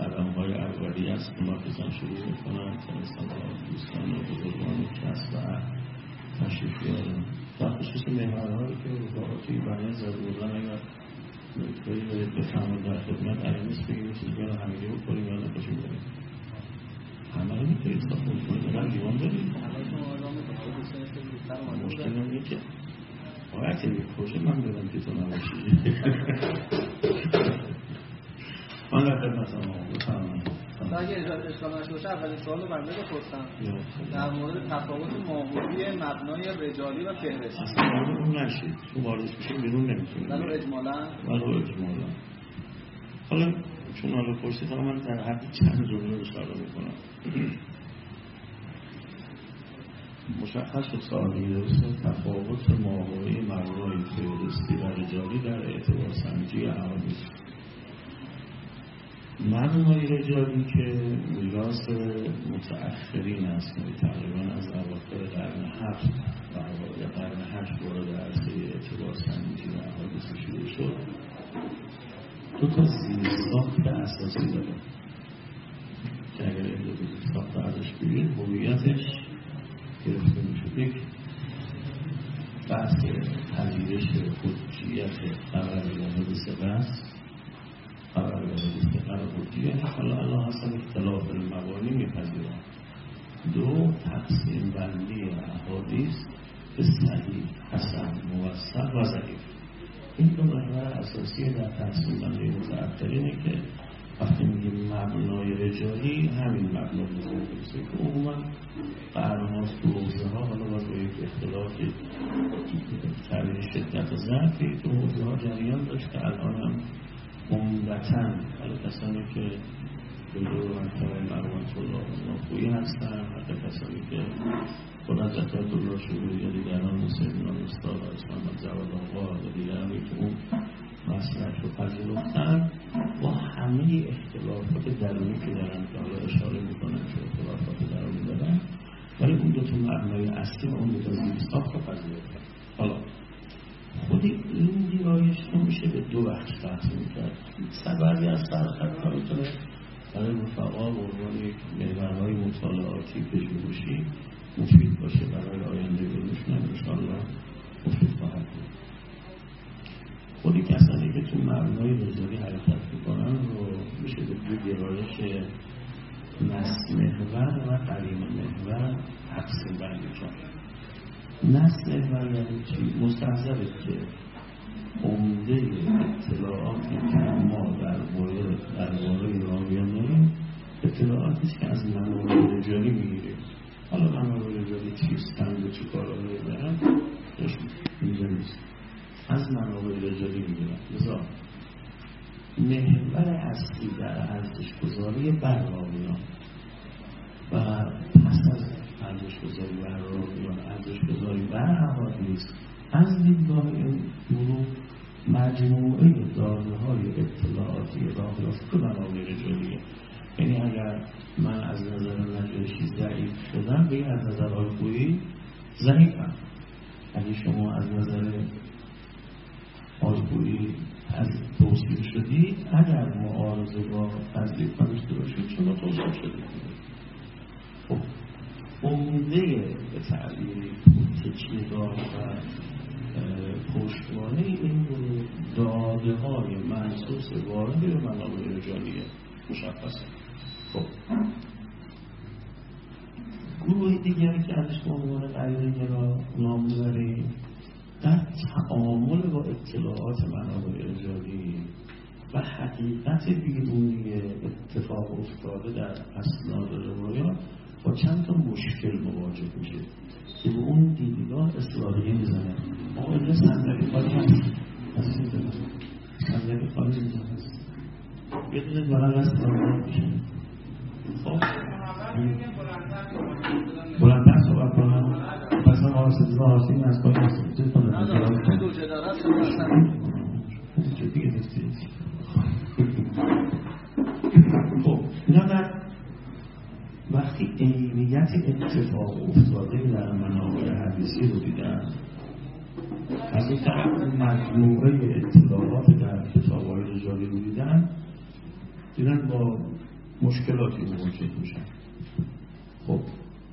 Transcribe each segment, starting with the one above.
قدم های اولی ما بزن شروع می‌کنن تا مثلا دوستان و بزرگان کسب و تشریف بیارن در خصوص که رفاقاتی برای زد بودن اگر نکتهی بفهمون در خدمت اگر نیست بگیم این چیز بیان همگی بکنیم یا نکشیم بریم همه رو می‌تونید ساخون کنید اگر لیوان دارید مشکل هم یکه باید یک من بدم که تو نباشی من در خدمت ما بفرمایید اگه اشکال باشه اولین سوال رو بنده بپرسم در مورد تفاوت ماهوری مبنای رجالی و فهرستی اصلا وارد اون نشید چون واردش بشیم بیرون نمی‌تونیم ولو اجمالا ولو اجمالا حالا چون حالا پرسید حالا من در حد چند جمله اشاره می‌کنم مشخص شد سوالی درست تفاوت ماهوری مبنای فهرستی و رجالی در اعتبار سنجی احادیث مبنای رجالی که میراث متأخرین است یعنی تقریبا از اواخر قرن هفت و اوایل قرن هشت وارد عرصه اعتبار سنجی و احادیث شروع شد. دو تا زیرساخت اساسی داره که اگر این دو زیرساخت ازش بگیر هویتش گرفته میشه. یک بحث پذیرش خودجیت خبر حادثه است خبر حادثه قرار حجیت حالا الله حسن اختلاف المبانی میپذیرم دو تقسیم بندی احادیث به صحیح حسن موثق و ضعیف. این دو محور اساسی در تقسیم بندی متأخرینه که وقتی میگیم مبنای رجالی همین مبنا بزرگیسته که عموما قرنهاست تو حوزه ها حالا باید با یک اختلاف تعبیر شدت و ضعفی تو حوزه ها جریان داشته الان هم عمدتا حالا کسانی که بزرگ منطقه مروان الله ناخویی هستن حتی کسانی که خود از الله شروعی یا دیگران مثل ایمان استاد و اسلام جواد آقا و دیگرانی که اون مسئلت رو پذیرفتن. با همه اختلافات درونی که دارن که حالا اشاره می‌کنن که اختلافات درونی دارن ولی اون دوتا مبنای اصلی و اون دوتا زیرساخت رو پذیرفتن. حالا خود این دیرایش رو میشه به دو بخش تقسیم کرد. سببی از سرخط می‌تونه برای رفقا به عنوان یک محورهای مطالعاتی پژوهشی مفید باشه. برای آینده هم انشاءالله مفید خواهد بود. خودی کسانی که تو مبنای رجالی حرکت می‌کنن رو میشه به دو گرایش نسل محور و قریم محور تقسیم بندی کرد. نسل محور یعنی چی؟ مستحضره که عمده اطلاعاتی که ما در مورد درباره راویان داریم اطلاعاتی که از منابع رجالی می‌گیریم. حالا منابع رجالی چیستند و چی کارهایی دارن؟ اینجا نیست. از منابع رجالی می‌گیرن لذا محور اصلی در ارزش گذاری بر راویان و پس از ارزش گذاری بر راویان ارزش گذاری بر احادیث از دیدگاه این گروه مجموعه داده های اطلاعاتی راه یافته منابع رجالیه یعنی اگر من از نظر نجاشی ضعیف شدم به از نظر آلگویی ضعیفم. اگه شما از نظر آلگویی از توصیف شدید اگر معارضه با تذریف نداشته باشید شما توصیف شدید خب عمده به تعبیری تکیهدار و پشتوانه این داده های محسوس وارد به منابع رجالیه مشخصه خب. گروه دیگری که ازش به عنوان غیر نام ببریم در تعامل با اطلاعات منابع رجالی و حقیقت بیرونی اتفاق افتاده در اسناد روایات با چند تا مشکل مواجه میشه که به اون دیدگاه اصلاحیه می‌زنه. ما اینجا صندلی خالی هست. صندلی خالی اینجا هست. بغل از صندلی میشه. خب. بلندتر صحبت کنم آرسیدی با آرسیدی از پای آرسیدی کنم دیگه نیستید خب اینا در وقتی عینیت اتفاق افتاده در منابع حدیثی رو دیدن از این طرف مجموعه اطلاعات در کتاب های رجالی رو دیدن دیدن با مشکلاتی مواجه میشن. خب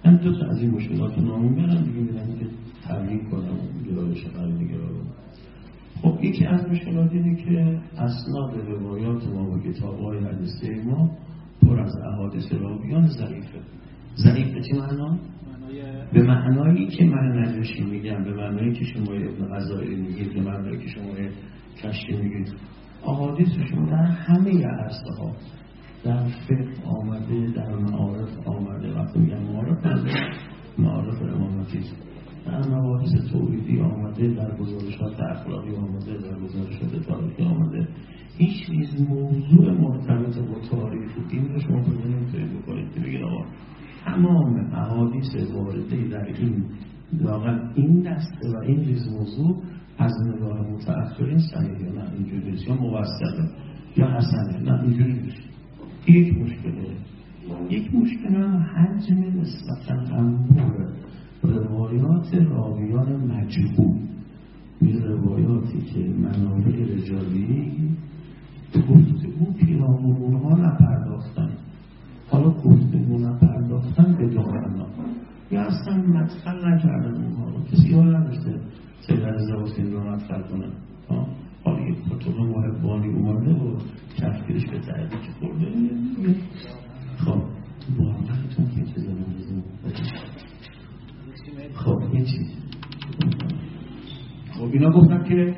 من دو تا از این مشکلات رو نام می‌برم دیگه میرم که تبیین کنم گرایش قلبی رو خب یکی از مشکلات اینه که اسناد روایات ما و کتاب های حدیثی ما پر از احادیث راویان ضعیفه. ضعیف به چه معنا؟ به معنایی که من نجاشی میگم به معنایی که شما ابن غذایی میگید به معنایی که شما کشتی میگید. احادیثشون در همه عرصه ها در فقه آمده در معارف آمده. وقتی میگم معارف معارف امامتی در مباحث توحیدی آمده در گزارشات اخلاقی آمده در گزارشات تاریخی آمده. هیچ چیز موضوع مرتبط با تاریخ و دین رو شما پیدا نمی‌تونید بکنید. که بگید آقا تمام احادیث وارده در این واقعا این دسته و این ریز موضوع از نگاه متأخرین صحیح یا نه اینجوری یا موسطه یا حسنه. نه اینجوری نیست. یک مشکله. یک مشکل هم حجم نسبتا انبوه روایات راویان مجبور این روایاتی که منابع رجالی گفتگو پیرامون ها نپرداختن. حالا گفتگو نپرداختن به دارنا یا اصلا مدخل نکردن اونها رو. کسی ها نداشته سید عزیز حسین رو مدخل کنن حالا یک کتب محبانی اومده و کفگیرش به که خورده خب واقعتون که چه زمان خب یه چیز خب اینا گفتن که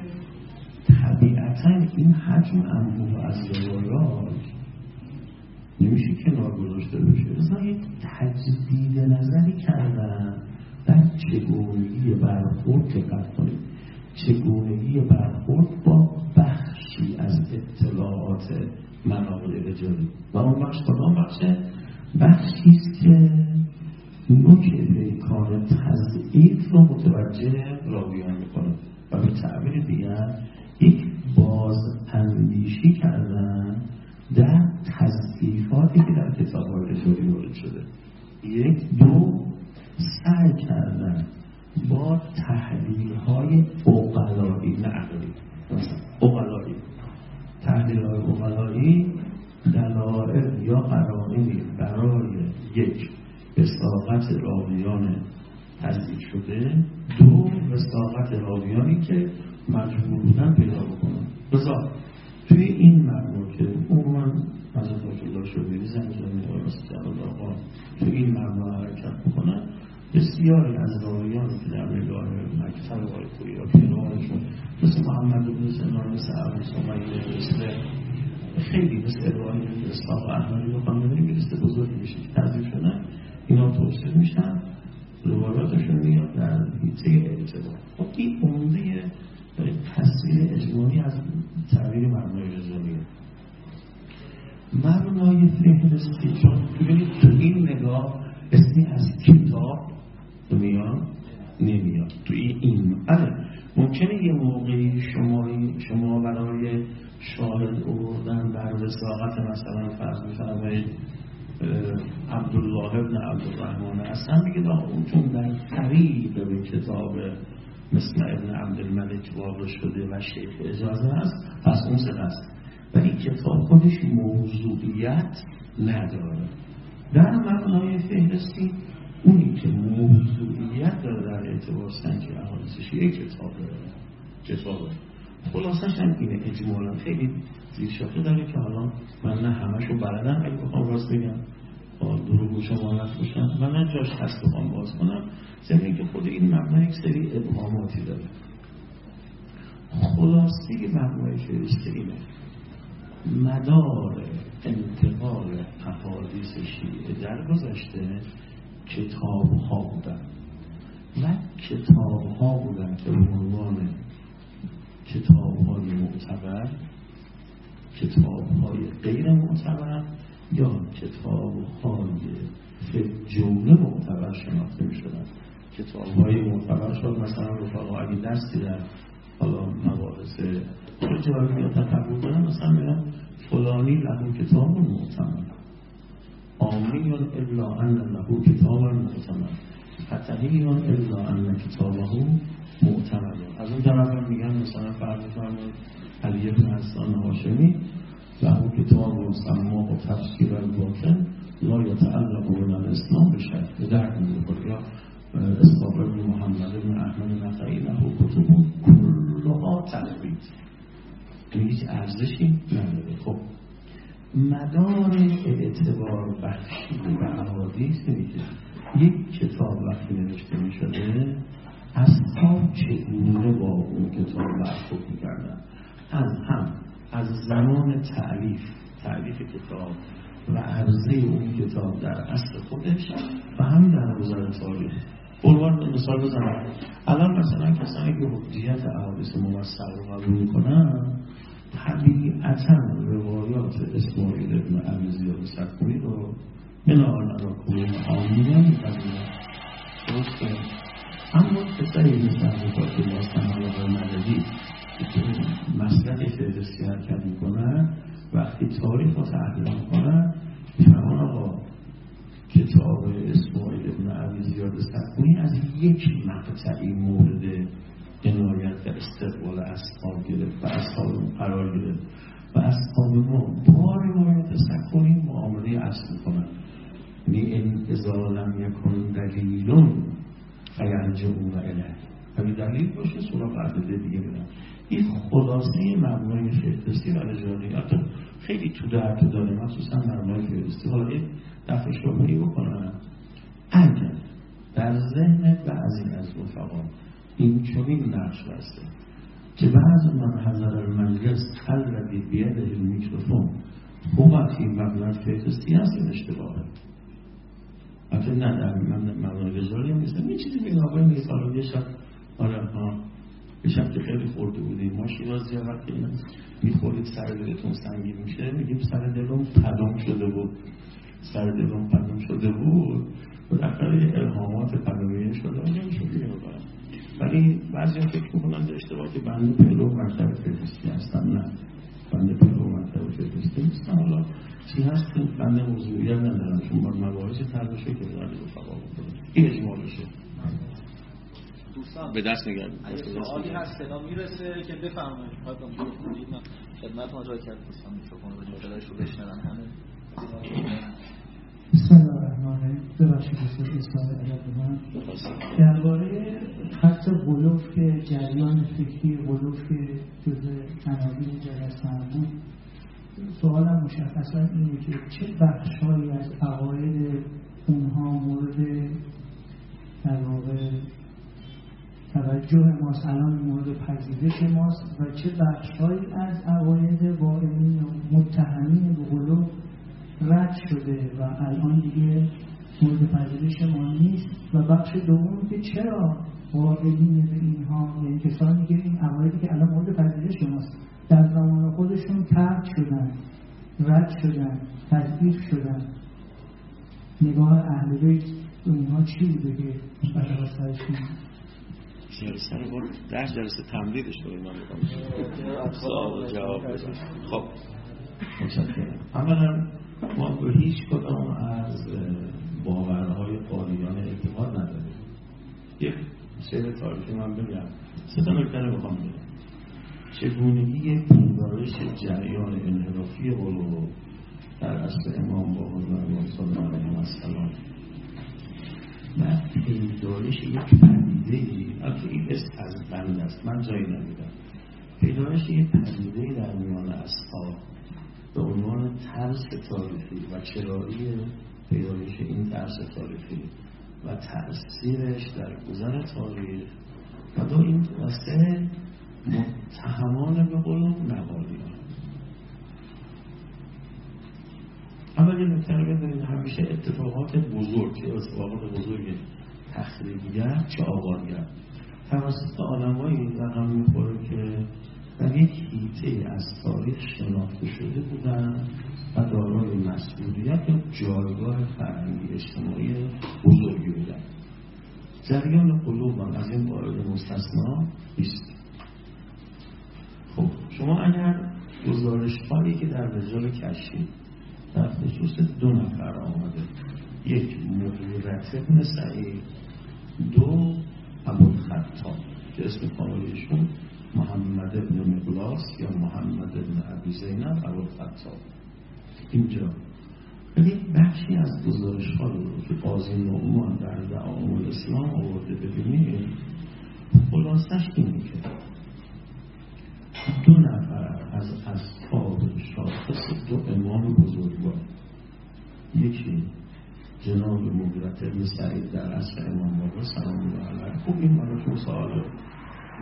طبیعتا این حجم انبوه از روایات نمیشه کنار گذاشته بشه. مثلا یک تجدید نظری کردن در چگونگی برخورد دقت کنید. چگونگی برخورد با بخشی از اطلاعات منابع رجالی و اون بخش کدام بخشه بخشی است که نوک پیکان تضعیف رو متوجه راویان می‌کنه. و به تعبیر دیگر یک باز اندیشی کردن در تضعیفاتی که در کتاب های رجالی وارد شده. یک دو سعی کردن با تحلیل های اقلایی نه عقلی اقلایی تحلیل های اقلایی دلائل یا قرائنی برای یک استاقت راویان تصدیق شده دو استاقت راویانی که مجبور بودن پیدا بکنن. بزا توی این مبنا که عموما حضرت الله شده زن زمین آقا توی این مبنا حرکت می‌کنن بسیاری از راویانی که در نگاه مکتب آقای یا پیروانشون مثل محمد بن سنان مثل عبد سمیه مثل خیلی مثل ادوانی اسحاق احمدی رو خواندنی می‌رسه بزرگی میشه که تذیب شدن اینا توصیف میشن روایاتشون میاد در حیطه اعتبار. خب این عمده تصویر اجمالی از تعبیر مبنای رضاییه مبنای فهرستی چون ببینید تو این نگاه اسمی از کتاب میاد نمیاد. توی این بله ممکنه یه موقعی شما شما برای شاهد اوردن بر وساقت مثلا فرض میفرمایید عبدالله ابن عبدالرحمن اصلا میگه اون چون در قریب به کتاب مثل ابن عبدالملک واقع شده و شیخ اجازه هست پس اون سه هست ولی کتاب خودش موضوعیت نداره. در مبنای فهرستی اونی که موضوعیت داره در اعتبار سنج احادیثش یک کتاب داره کتاب خلاصش هم اینه اجمالا خیلی زیر داره که حالا من نه همشو بلدم اگه بخوام راست بگم. دروغ شما باشم. و نه جاش هست بخوام باز کنم. زمین که خود این مبنای یک سری ابهاماتی داره. خلاصه مبنای فرشته اینه. مدار انتقال احادیث شیعه در گذشته کتاب ها بودن. و کتاب ها بودن که به عنوان کتاب های معتبر کتاب های غیر معتبر یا کتاب های جمله معتبر شناخته می شدن کتاب های معتبر شد مثلا رفقا اگه دستی در حالا مباحث رجالی یا دارن مثلا میگن فلانی لهم کتاب معتبر. آمی الا ان له کتاب معتمد. فتحی الا ان کتابه معتمد. از اون طرف هم میگن مثلا فرض فرمایید علی بن حسان هاشمی له کتاب و سما و تفسیر الباطن لا یتعلق من الاسلام بشه به درد می‌خوره یا اسحاق بن محمد بن احمد نقعی له کتب کلها یعنی هیچ ارزشی نداره. خب مدار اعتبار بخشی به احادیث یک کتاب وقتی نوشته می شده اصحاب چگونه با اون کتاب برخورد می‌کردن؟ از هم از زمان تعلیف تعلیف کتاب و عرضه اون کتاب در اصل خودش و هم در گذار تاریخ. قربان مثال بزنم. الان مثلا کسانی که حجیت احادیث موثق رو قبول می‌کنن طبیعتا روایات اسماعیل ابن عبی زیاد سکوی رو آن را کنون آمینه میپذیرن درسته اما کسایی مثل حضرت الله سمال مددی که مسلک فهرستی حرکت می‌کنن وقتی تاریخ رو تحلیل می‌کنن می‌فهمن آقا کتاب اسماعیل ابن عبی زیاد سکونی از یک مقطعی مورد عنایت در استقبال اصحاب گرفت و اصحاب قرار گرفت. و اصحاب ما با روایت سکونی معامله اصل کنند یعنی این ازا لم یکن دلیلون فینجعون اله اگه دلیل باشه سراغ عدده دیگه برن این خلاصه مبنای فهرستی و رجالیات خیلی تو در تو داره. مخصوصا مبنای فهرستی حالا این دفعه شبهی بکنم. اگر در ذهن بعضی از رفقا این چنین نقش بسته که بعض من حضر المجلس الذی بیده المیکروفون خوبت این مبنای فهرستی هست این اشتباهه البته نه در مبنای رجالی هم نیستم یه چیزی بین آقای میسال یه شب آره ها یه شب که خیلی خورده بودیم. ما شیرازی وقتی می‌خورید سر دلتون سنگین میشه. میگیم سر دلم پدام شده بود. سر دلم پدام شده بود. و در یه الهامات پدامیه شده. نمیشه ولی بعضی فکر می‌کنن در اشتباه که بنده پلو مرتب فرستی هستم نه. بنده پلو مرتب فرستی نیستم حالا چی هست؟ که بنده موضوعیت ندارم چون با مباحث تردشه که در رفقا بکنم این اجمالشه دوستان به دست نگرد سوالی هست صدا می‌رسه که بفرمایید. خواهد خدمت ها جای کرد. دوستان میکروفون رو جلوش رو بشنون همه. بسم الله الرحمن الرحیم. ببخشید بسیار اصلاح ادب من درباره خط غلوف که جریان فکری غلوف که جزء عناوین جلسه بود. سوالم مشخصا اینه که چه بخشهایی از عقاید اونها مورد در واقع توجه ماست الان مورد پذیرش ماست و چه بخشهایی از عقاید واعمین و متهمین به غلو رد شده و الان دیگه مورد پذیرش ما نیست و بخش دوم که چرا واعمین به اینها یعنی کسانی که این عقایدی که الان مورد پذیرش ماست در زمان خودشون ترک شدن رد شدن تضعیف شدن. نگاه اهل بیت به اینها چی بوده که برای سرش سر بار ده جلسه تمدیدش کنیم من می‌کنم. سوال جواب بزن خب. اولا ما به هیچ کدام از باورهای قالیان اعتقاد نداریم. یک سیر تاریخی من بگم. سه تا نکته بخوام بگم. چگونگی جریان انحرافی قلوب در اصل امام با حضور صلی الله علیه و سلام و پیدایش یک پدیده ای این اسم از بند است. من جایی نمیدم پیدایش یک پدیده در میان اصحاب به عنوان ترس تاریخی و چرایی پیدایش این ترس تاریخی و تأثیرش در گذر تاریخ و دو این واسه متهمان به قلوب نقالیان اول یه نکته رو بدونید همیشه اتفاقات بزرگ که اتفاقات بزرگ تخریبگر چه آبادگر توسط آدمایی رقم می‌خوره که در یک هیته از تاریخ شناخته شده بودن و دارای مسئولیت و جایگاه فرهنگی اجتماعی بزرگی بودن. جریان قلوب هم از این وارد مستثنا نیست. خب شما اگر گزارش هایی که در رجال کشی در خصوص دو نفر آمده یک مغیرت ابن سعید دو ابو خطاب که اسم کاملیشون محمد ابن مقلاس یا محمد ابن عبی زینب ابو خطاب اینجا ولی بخشی از گزارش ها رو که قاضی نعمان در دعام الاسلام آورده ببینید خلاصش اینه که دو نفر از اصحاب شاخص دو امام بزرگوار یکی جناب مغیرت ابن سعید در اصل امام بابا سلام الله علیه خوب این براتون سوال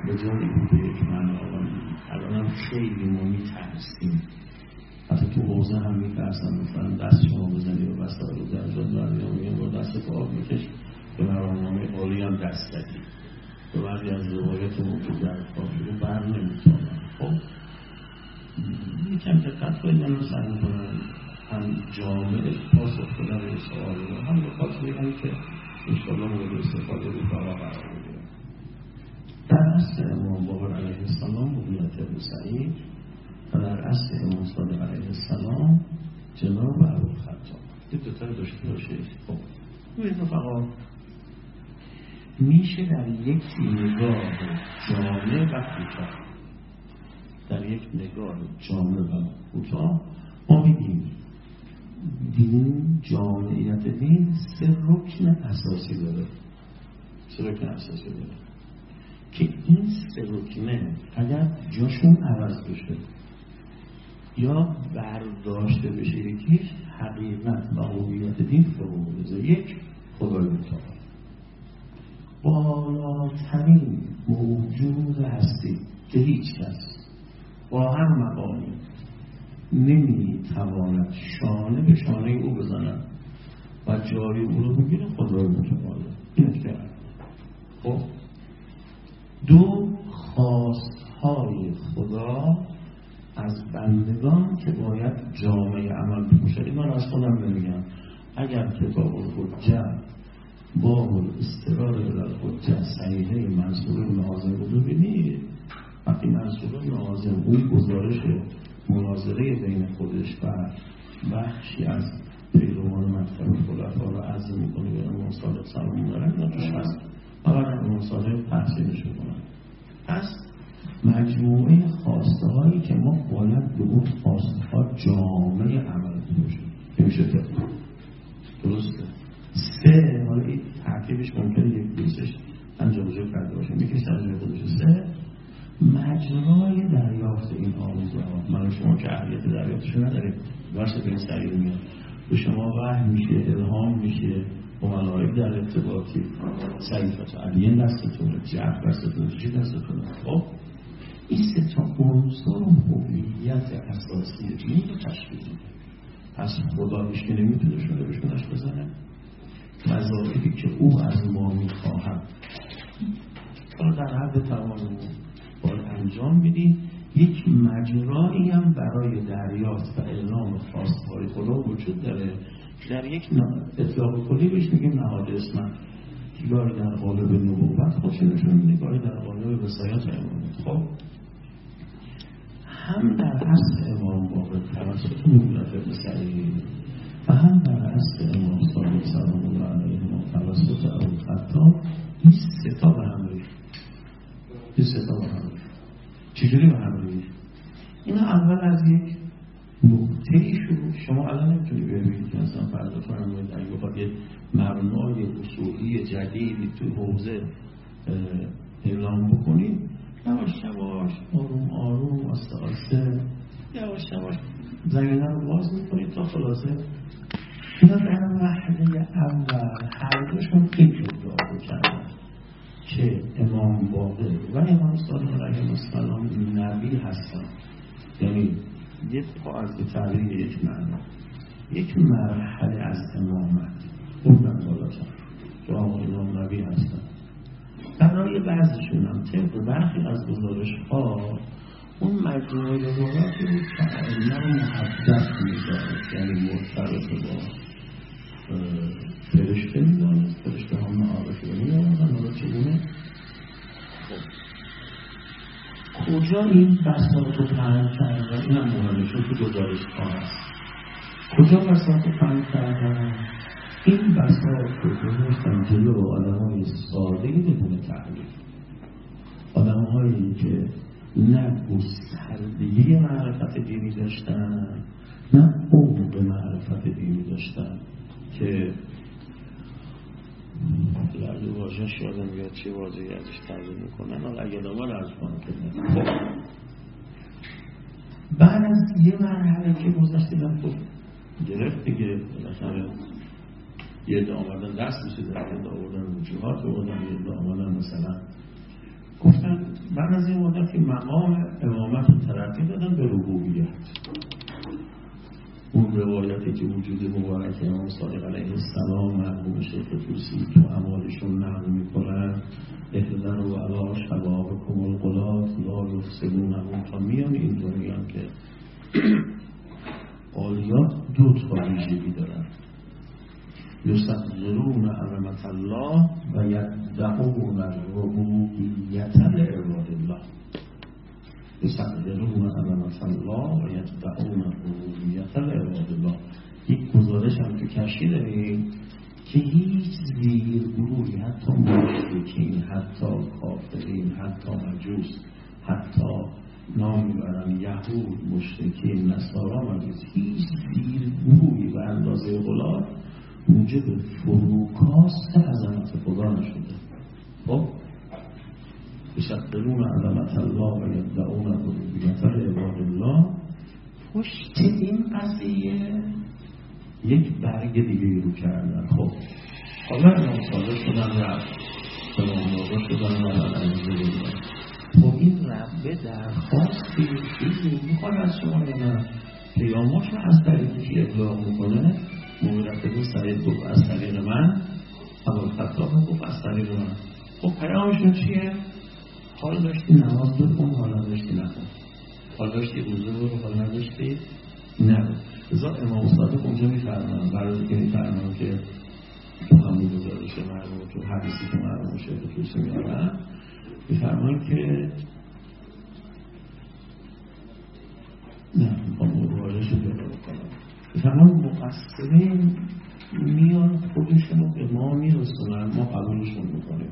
به جایی بود یک معنا الان هم خیلی ما میترسیم. حتی تو حوزه هم میترسن مثلا دست شما بزنی و بسته رو در جان در میگن با دست تو آب میکش به مرامنامه عالی هم دست دادی به بعضی از روایت موجود در کار شده بر نمی‌تونن خب یکم دقت من رو سعی می‌کنم هم جامعه پاسخ بدن به سوال رو. هم به خاطر اینه که انشاءالله مورد استفاده به قرار در اصل امام باقر علیه السلام مبیت ابو سعید و در اصل امام صادق علیه السلام جناب ابو خطاب. این دوتا رو داشته باشید خب. این رفقا میشه در یک نگاه جامعه و کوتاه. در یک نگاه جامعه و کوتاه ما میگیم دین جامعیت دین سه رکن اساسی داره. سه رکن اساسی داره. که این سه اگر جاشون عوض بشه یا برداشته بشه یکیش حقیقت و هویت دین فرو یک خدای متعال. بالاترین موجود هستی که هیچ کس با هر مقامی نمی‌تواند شانه به شانه او بزند و جاری او رو بگیره خدای متعال. این خب؟ دو خواستهای خدا از بندگان که باید جامعه عمل بپوشه من از خودم نمیگم. اگر کتاب الحجه باب الاسترار الحجه صحیحه منصور ناظم رو ببینید وقتی منصور ناظم اون گزارش مناظره بین خودش و بخشی از پیروان مکتب خلفا رو عرض می‌کنه به امام صادق سلام دارن اینا توش هست. فقط امام صادق تحصیلش کنن پس مجموعه خواسته هایی که ما باید به اون خواسته ها جامعه عمل باشیم که میشه درسته. سه حالا این ترکیبش ممکنه یک دوستش انجام بزرگ کرده باشه. یکیش ترجمه خودش سه مجرای دریافت این آموزها من شما که اهلیت دریافتشو نداریم. ورس به این سریع میاد. به شما وحی میشه الهام میشه. ملائک در ارتباطی سریفت علیه دستتونه جعب دستتونه چی دستتونه خب این سه تا عنصر هویت اساسی دین رو تشکیل میده. پس خدا که نمی‌تونه شده بهشونش بزنه. مذاهبی که او از ما می‌خواهد. حالا در حد توانمون باید انجام میدیم. یک مجرایی هم برای دریافت و اعلام خواستهای خدا وجود داره. در یک اطلاق کلی بهش میگیم نهاد اسمت. گاهی در قالب نبوت خودش نشون میده در قالب وسایت امامت خب؟ هم در اصل امام باقر توسط مولت سعید و هم در اصل امام صادق سلام الله علیه و توسط ابو خطاب این ستا به هم ریخت. این ستا به هم چجوری به هم ریخت؟ اینا اول از یک نقطه شروع شما الان نمی‌تونی ببینید که اصلا فردا فرمایید اگه بخواد یه مبنای اصولی جدیدی تو حوزه اعلام بکنید یواش یواش آروم آروم آسته آسته یواش یواش زمینه رو باز می‌کنید تا خلاصه اینا در مرحله اول هر دوشون این ادعا کردن که امام باقر و امام صادق علیه السلام نبی هستن. یعنی یک پا از به تعبیر یک معنا. یک مرحله از امامت بردن بالاتر. که آقا امام نبی هستن برای بعضشون هم طبق برخی از گزارش ها اون مجموعه روایاتی بود که علمه رو محدث می‌دانست یعنی مرتبط با فرشته می‌دانست. فرشته هم معارفه رو می‌دانستن حالا چگونه؟ کجا این بساط رو پهن کرده این هم مهمه چون تو گزارش هست کجا بساط فهم کردن؟ این بساط رو گذاشتن جلو آدم های ساده بدون تحلیل آدم هایی که نه گستردگی معرفت دینی داشتن نه عمق معرفت دینی داشتن که لرد واژهش یادم بیاد چه واضحی ازش ترجمه می‌کنن حالا اگه دوباره از کنم بعد از یه مرحله که گذشتیدم خب گرفت دیگه. بالاخره یه عده آمدن دست میشه در یه آوردن وجوهات آوردن یه آمدن مثلا. گفتن بعد از این مدت که مقام امامت رو ترقی دادن به ربوبیت. اون روایتی که وجود مبارک امام صادق علیه السلام مرحوم شیخ توسی تو امالشون نقل می‌کنن اهدن و علا شباب کمال قلات لا یفسدون همون تا میان این دنیا که آلیات دو تا ویژگی دارن. یستقدرون عظمت الله و یدعون الربوبیت لعباد الله. یستقدرون عظمت الله و یدعون الربوبیت لعباد الله یک گزارش هم تو کشی داریم که هیچ زیر گروهی حتی مشرکین حتی کافرین حتی مجوس حتی نام می‌برن یهود مشرکین نصارا مجوس هیچ زیر گروهی به اندازه غلاب موجب فروکاست عظمت خدا نشده خب یشقلون عظمت الله و یدعون ربوبیت عباد الله. پشت این قضیه. یک برگ دیگه رو کردن. خب حالا امام صادق شدن رفت. سلام موقع شدن و عزیزه خب این ربه درخواستی چیزی می‌خواد از شما نه پیاماش از طریقی که ابلاغ می‌کنه مغیرت بن سعید گفت از طریق من. ابو خطاب گفت از طریق من. خب پیامشون چیه؟ حال داشتی؟ نماز بخون حال نداشتی نکن حال داشتی؟ روزه برو حال نداشتی؟ نه. ازا امام صادق اونجا میفرمان برای که میفرمان که تو همون گزارش مرموم تو حدیثی که مرموم شده توسی میارن میفرمان که نه می‌خوام روایش رو پیدا بکنم میفرمان مقصرین میان خودشون رو به ما میرسونن ما قبولشون می‌کنیم.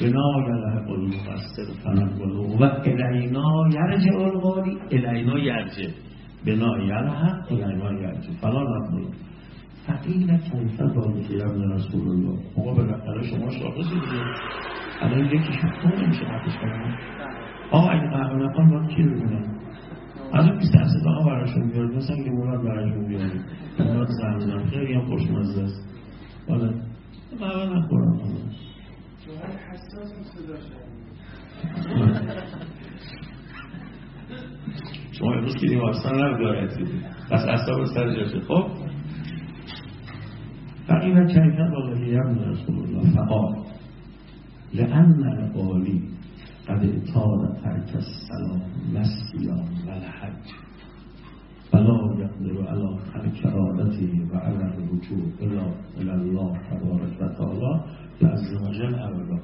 بنا یله قلو مقصر فنقلو و الینا یرجع القالی الینا یرجع. بنا یله الینا یرجع. فلا نقلو فقیل که یبن رسول الله. آقا به نقل شما شاخصی دیگه. الان یکی شما نمیشه حقش کنم. آقا اگه قهوه نکن باید کی ببینم از اون 20 درصد آقا براشون بیارد مثلا که مراد براشون بیارد مراد زمزم خیلی هم خوشمزه است. آره قهوه نخورم شما امروز که بیمارستان ندارید پس اصلا سر جاشه. خب؟ فقیل کیفن والله یبن رسول الله فقال لأن القالی قد اطال ترک السلام مسیان و الحج. فلا یقدر على ترک عادته و على الرجوع الى الله تبارک و تعالی. عز وجل ابدا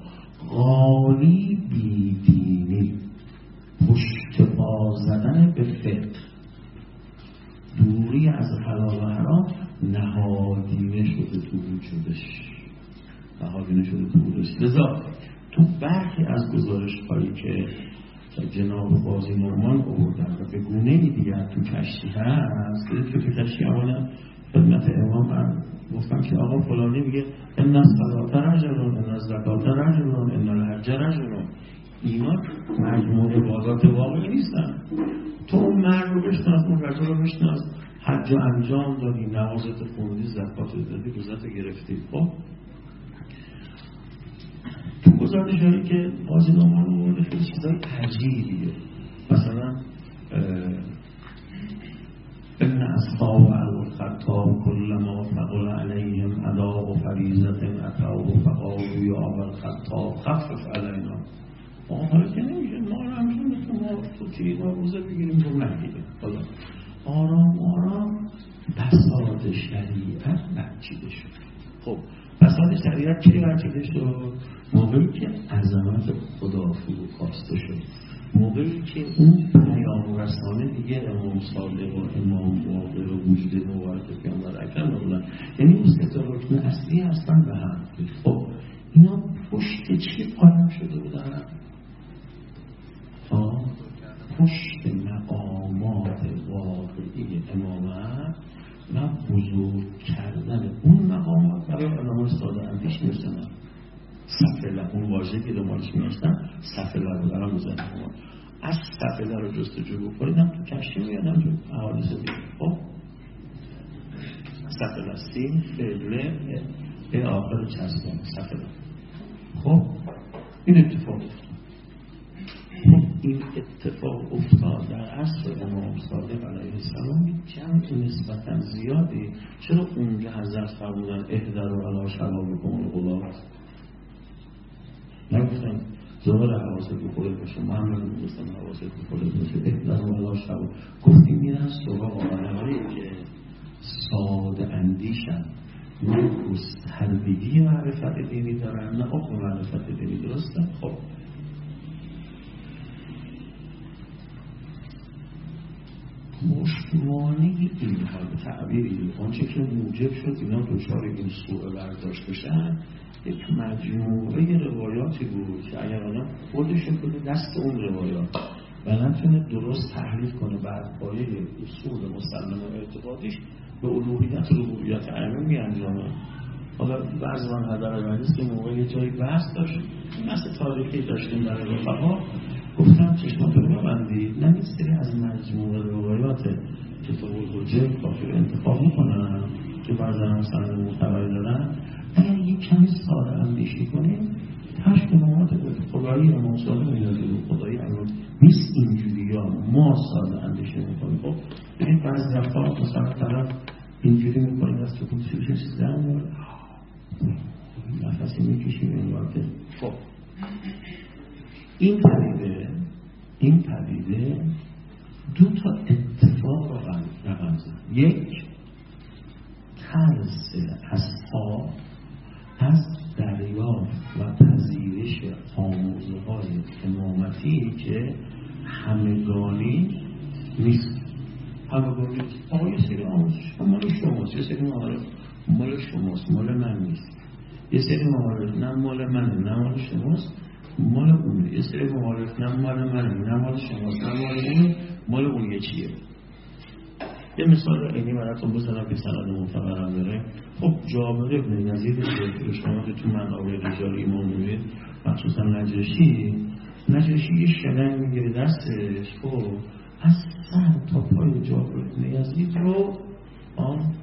غالی بیدینی پشت پا زدن به فقه. دوری از حلال و حرام نهادینه شده تو وجودش نهادینه شده تو وجودش لذا تو برخی از گزارش هایی که جناب بازی نورمان آوردن و به گونه دیگر تو کشتی هست تو کشتی اولا خدمت امام گفتم که آقا فلانی میگه ان الصلاه رجلون ان الزکات رجلون ان الحج رجلون. اینا مجموع عبادات واقعی نیستن. تو اون مرد رو بشناس اون رجل رو بشناس. حج انجام دادی نمازت خوندی زکات دادی روزت گرفتی. خب. تو گزارش هایی که بازی نامان مورد خیلی چیزای عجیبیه. مثلا ان اصحاب الخطاب كلما فقل عليهم اداء فریضت اتوا فقالوا یا ابا الخطاب خفف علینا ما حالا که نمیشه؟ ما رو همیشه مثل ما تو تیر ما روزه بگیریم رو حالا آرام آرام. بساط شریعت نچیده شد. خب بساط شریعت کی نچیده شد؟ موقعی که عظمت خدا فرو کاسته شد. موقعی که اون پیام رسانه دیگه امام صادق و امام واقع و وجود مبارک پیامبر اکرم نبودن یعنی اون سه رکن اصلی هستن به هم. خب اینا پشت چی قایم شده بودن؟ تا پشت مقامات واقعی امامت و بزرگ کردن. اون مقامات برای علامه ساده اندیش میرسنن سفله اون واژه که دنبالش میاشتن سفله رو برام بزنیم از سفله رو جستجو بکنیدم تو کشتی میادم تو احادیث دیگه. خب؟ سفله سین فعله به آخر چسبان. سفله خب؟ این اتفاق افتاد. خب این اتفاق افتاد در عصر امام صادق علیه السلام جمع نسبتا زیادی چرا اونجا حضرت فرمودن اهدر و علا شباب کمون غلام زور حواست به خودت باشه محمد نگفتن حواست به خودت باشه. اهدر و علا شباب گفتیم میرن سراغ آدمایی که ساده اندیشن. نه گستردگی معرفت دینی دارن نه اخو معرفت دینی درسته؟ خب. پشتوانه اینها به تعبیری آنچه که موجب شد اینا دچار این سوء برداشت بشن یک مجموعه روایاتی بود که اگر آدم خودشون کنه دست اون روایات و نتونه درست تحلیل کنه بر پایه اصول مسلم و اعتقادیش به الوهیت ربوبیت ائمه می انجامه. حالا بعض من حضر که موقع یه جایی بحث داشت مثل تاریخی داشتیم در رفقا. گفتم چشماتون رو ببندید. نه سری از مجموعه روایات کتاب الحجه کافی انتخاب می‌کنن که بعضا هم سند دارن. اگر یک کمی ساده اندیشی کنیم هشت امامات خدایی امام صادق میدازی رو خدایی امام نیست اینجوری یا ما ساده اندیشه می‌کنیم. خب ببین بعض دفعه مثلا طرف اینجوری می‌کنیم از تو کنسیوشن سیزن نفسی می‌کشیم این که خب. این پدیده این پدیده دو تا اتفاق رقم زد. یک ترس از دریافت و پذیرش آموزه های امامتی که همگانی نیست. همگانی آقا یه سری آموزش مال شماست یه سری معارف مال شماست مال من نیست. یه سری معارف نه مال منه نه مال شماست مال اونه. یه سری معارف نه مال منه نه مال شماست نه مال اونه مال اون یه چیه؟ یه مثال اینی براتون بزنم که سند معتبرم داره خب جابر ابن یزید که شما تو منابع رجال ایمان می‌بینید مخصوصا نجاشی. نجاشی یه شلنگ می‌گیره دستش. خب از سر تا پای جابر ابن یزید رو آن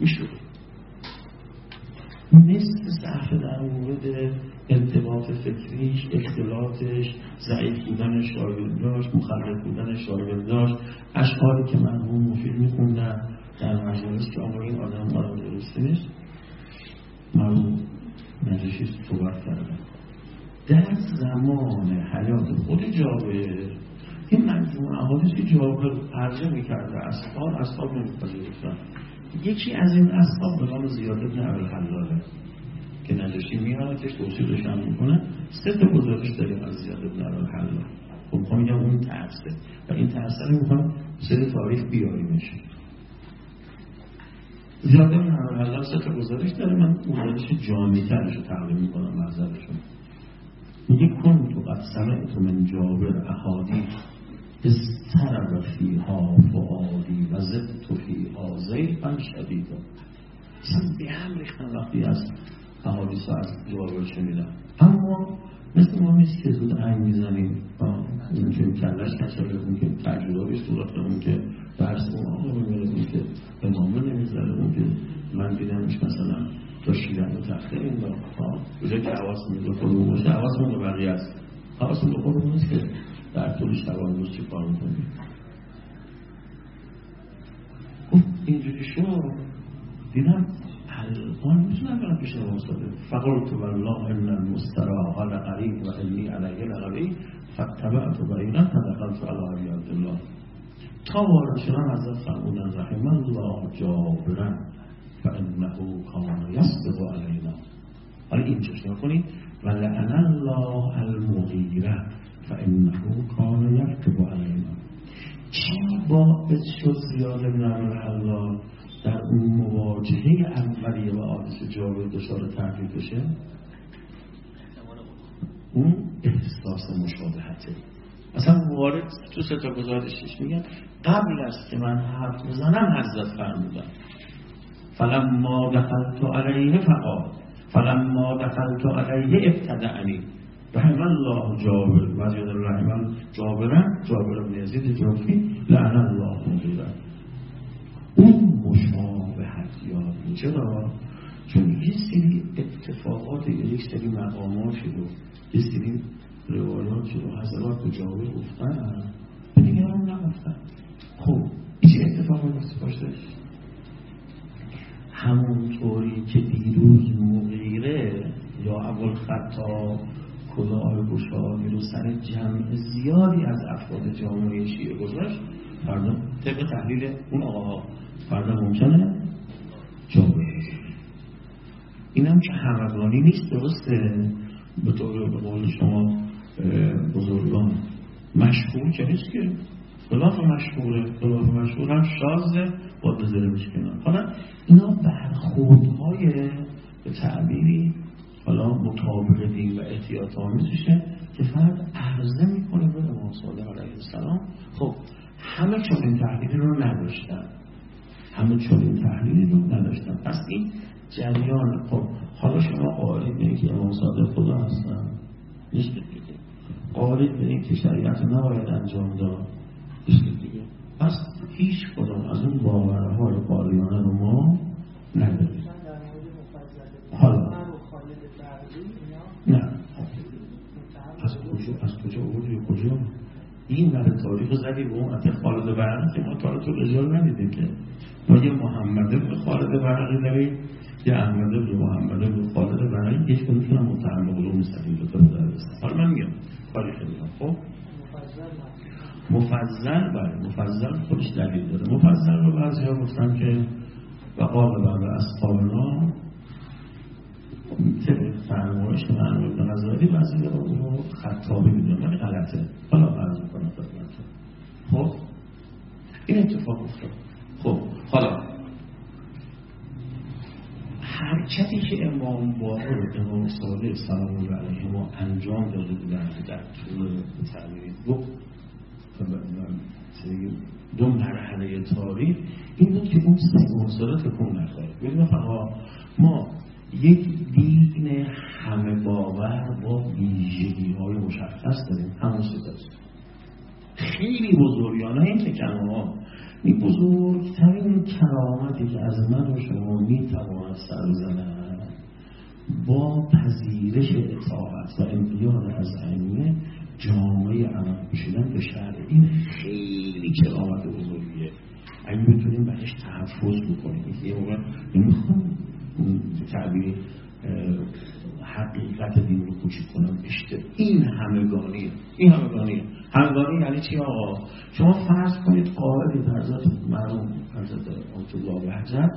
می‌شود نصف صحفه در مورد انتباط فکریش اختلاطش ضعیف بودن شاگرداش مخرب بودن شاگرداش. اشعاری که مرحوم مفید میخوندن در مجلس که آقا این آدم آدم درسته نیست. مرحوم نجاشی صحبت کردن در زمان حیات خود جابر این مجموعه احادیث که جابر عرضه می‌کرده اصحاب اصحاب نمیپذیرفتن یکی از این اصحاب به نام زیاد ابن عبدالحلاله که نجاشی میارتش توصیلش هم می‌کنه سه تا گزارش داریم از زیاد ابن عبدالحلاله خب می‌خوام میگم اون ترسه. و این ترسه رو می‌خوام سه تاریخ بیاریمش. زیاد ابن عبدالحلاله سه تا گزارش داره. من گزارش جامعی ترش رو تقدیم می‌کنم مذهبشون میگه کن تو قد سمعت من جابر احادیث استرب فیها فعادی و زدت فیها زیفا شدیدا. اصلا به هم ریختن وقتی از احادیث از جوابر شنیدم اما مثل ما نیست که زود عین می‌زنیم. اون که کلش کچله اون که تجربه صورت اون که درس اون آقا میگره اون که امامه نمی‌ذاره. اون که من دیدمش مثلا تا شیرن و تخته این دار کجا که حواس میگه خودمون باشه حواس مون بقیه است. حواس به خودمون نیست که در طول شبان روز چی کار می‌کنیم. اینجوری شد. دیدم الان می‌تونم برم پیش امام صادق فقلت والله ان المستراح على قریب و انی علیه لغوی فاتبعت بینه فدخلت علی ابی عبدالله. تا وارد شدم حضرت فرمودن رحم الله جابرا فانه کان یصدق علینا. حالا این چشم کنید و لعن الله المغیره فانه کان یکتب علینا. چی باعث شد زیاد بن الله؟ در اون مواجهه اولیه و آدس جاوید دچار تحقیق بشه؟ اون احساس مشابهته. اصلا وارد تو ستا گزارشش میگن قبل است که من حرف بزنم حضرت فرمودن. فلما دخلت علیه فقال. فلما دخلت علیه ابتدعنی رحم الله جابر و زیاد رحم جابرن. جابر بن یزید جوفی. لعن الله مدیرن اون مشابهت یاد چرا؟ چون یه سری اتفاقات یک سری مقامات رو یه سری روایات رو حضرات به جابر گفتن به دیگران نگفتن. خب چه اتفاقی باشه همونطوری که دیروز مغیره یا اول خطا کلاه گشایی رو سر جمع زیادی از افراد جامعه شیعه گذاشت فردا طبق تحلیل اون آقاها فردا ممکنه جامعه این هم که همگانی نیست درسته؟ به طور به قول شما بزرگان. مشهور که نیست که خلاف مشهوره. خلاف مشهور هم شازه باید بذاره میشه کنار. حالا اینا برخوردهای به تعبیری حالا مطابق دین و احتیاط آمیزشه که فرد عرضه می‌کنه به امام صادق علیه السلام. خب همه چون این تحلیلی رو نداشتن. همه چون این تحلیلی رو نداشتن. پس این جریان خب حالا شما قائل به که امام صادق خدا هستن. نیست دیگه. قائل به این که شریعت نباید انجام داد. نیست دیگه. پس هیچ کدوم از اون باورهای قالیانه رو ما نداریم. حالا. نه. از کجا از کجا آوردی کجا؟ این برای تاریخ زدی به اون اته خالد برقی که ما تا تو رجال ندیدیم که. ما یه محمد به خالد برقی داریم یه احمد به محمد به خالد برقی. هیچ کنون هم متهم به علوم سفید رو درست حالا من میگم کاری خیلی خب؟ مفضل بله. مفضل خودش دلیل داره. مفضل رو بعضی ها گفتن که و قال بعد اصحابنا طبق فرمایش ابن غزالی بعضی ها اونو خطابی می‌دونن ولی غلطه. حالا فرض می‌کنم خدمتتون خب؟ این اتفاق افتاد. خب حالا. حرکتی که امام باقر امام صادق سلام الله علیه ما انجام داده بودن در طول تعبیر دو دو مرحله تاریخ این بود که اون سه عنصر تکون نخوره ببینید ما یک دین همه باور با ویژگی های مشخص داریم. همون ستاست خیلی بزرگانه این که ها این بزرگترین کرامتی که از من و شما می‌تواند سر با پذیرش اطاعت و انقیاد از ائمه جامعه عمل کشیدن به شهر این خیلی کرامت بزرگیه. اگه بتونیم بهش تحفظ بکنیم یه موقع تعبیر حقیقت دین رو کوچیک کنم. اشته این همگانیه. این همگانیه. همگانی یعنی چی آقا؟ شما فرض کنید قائد حضرت مرحوم حضرت آیت الله بهجت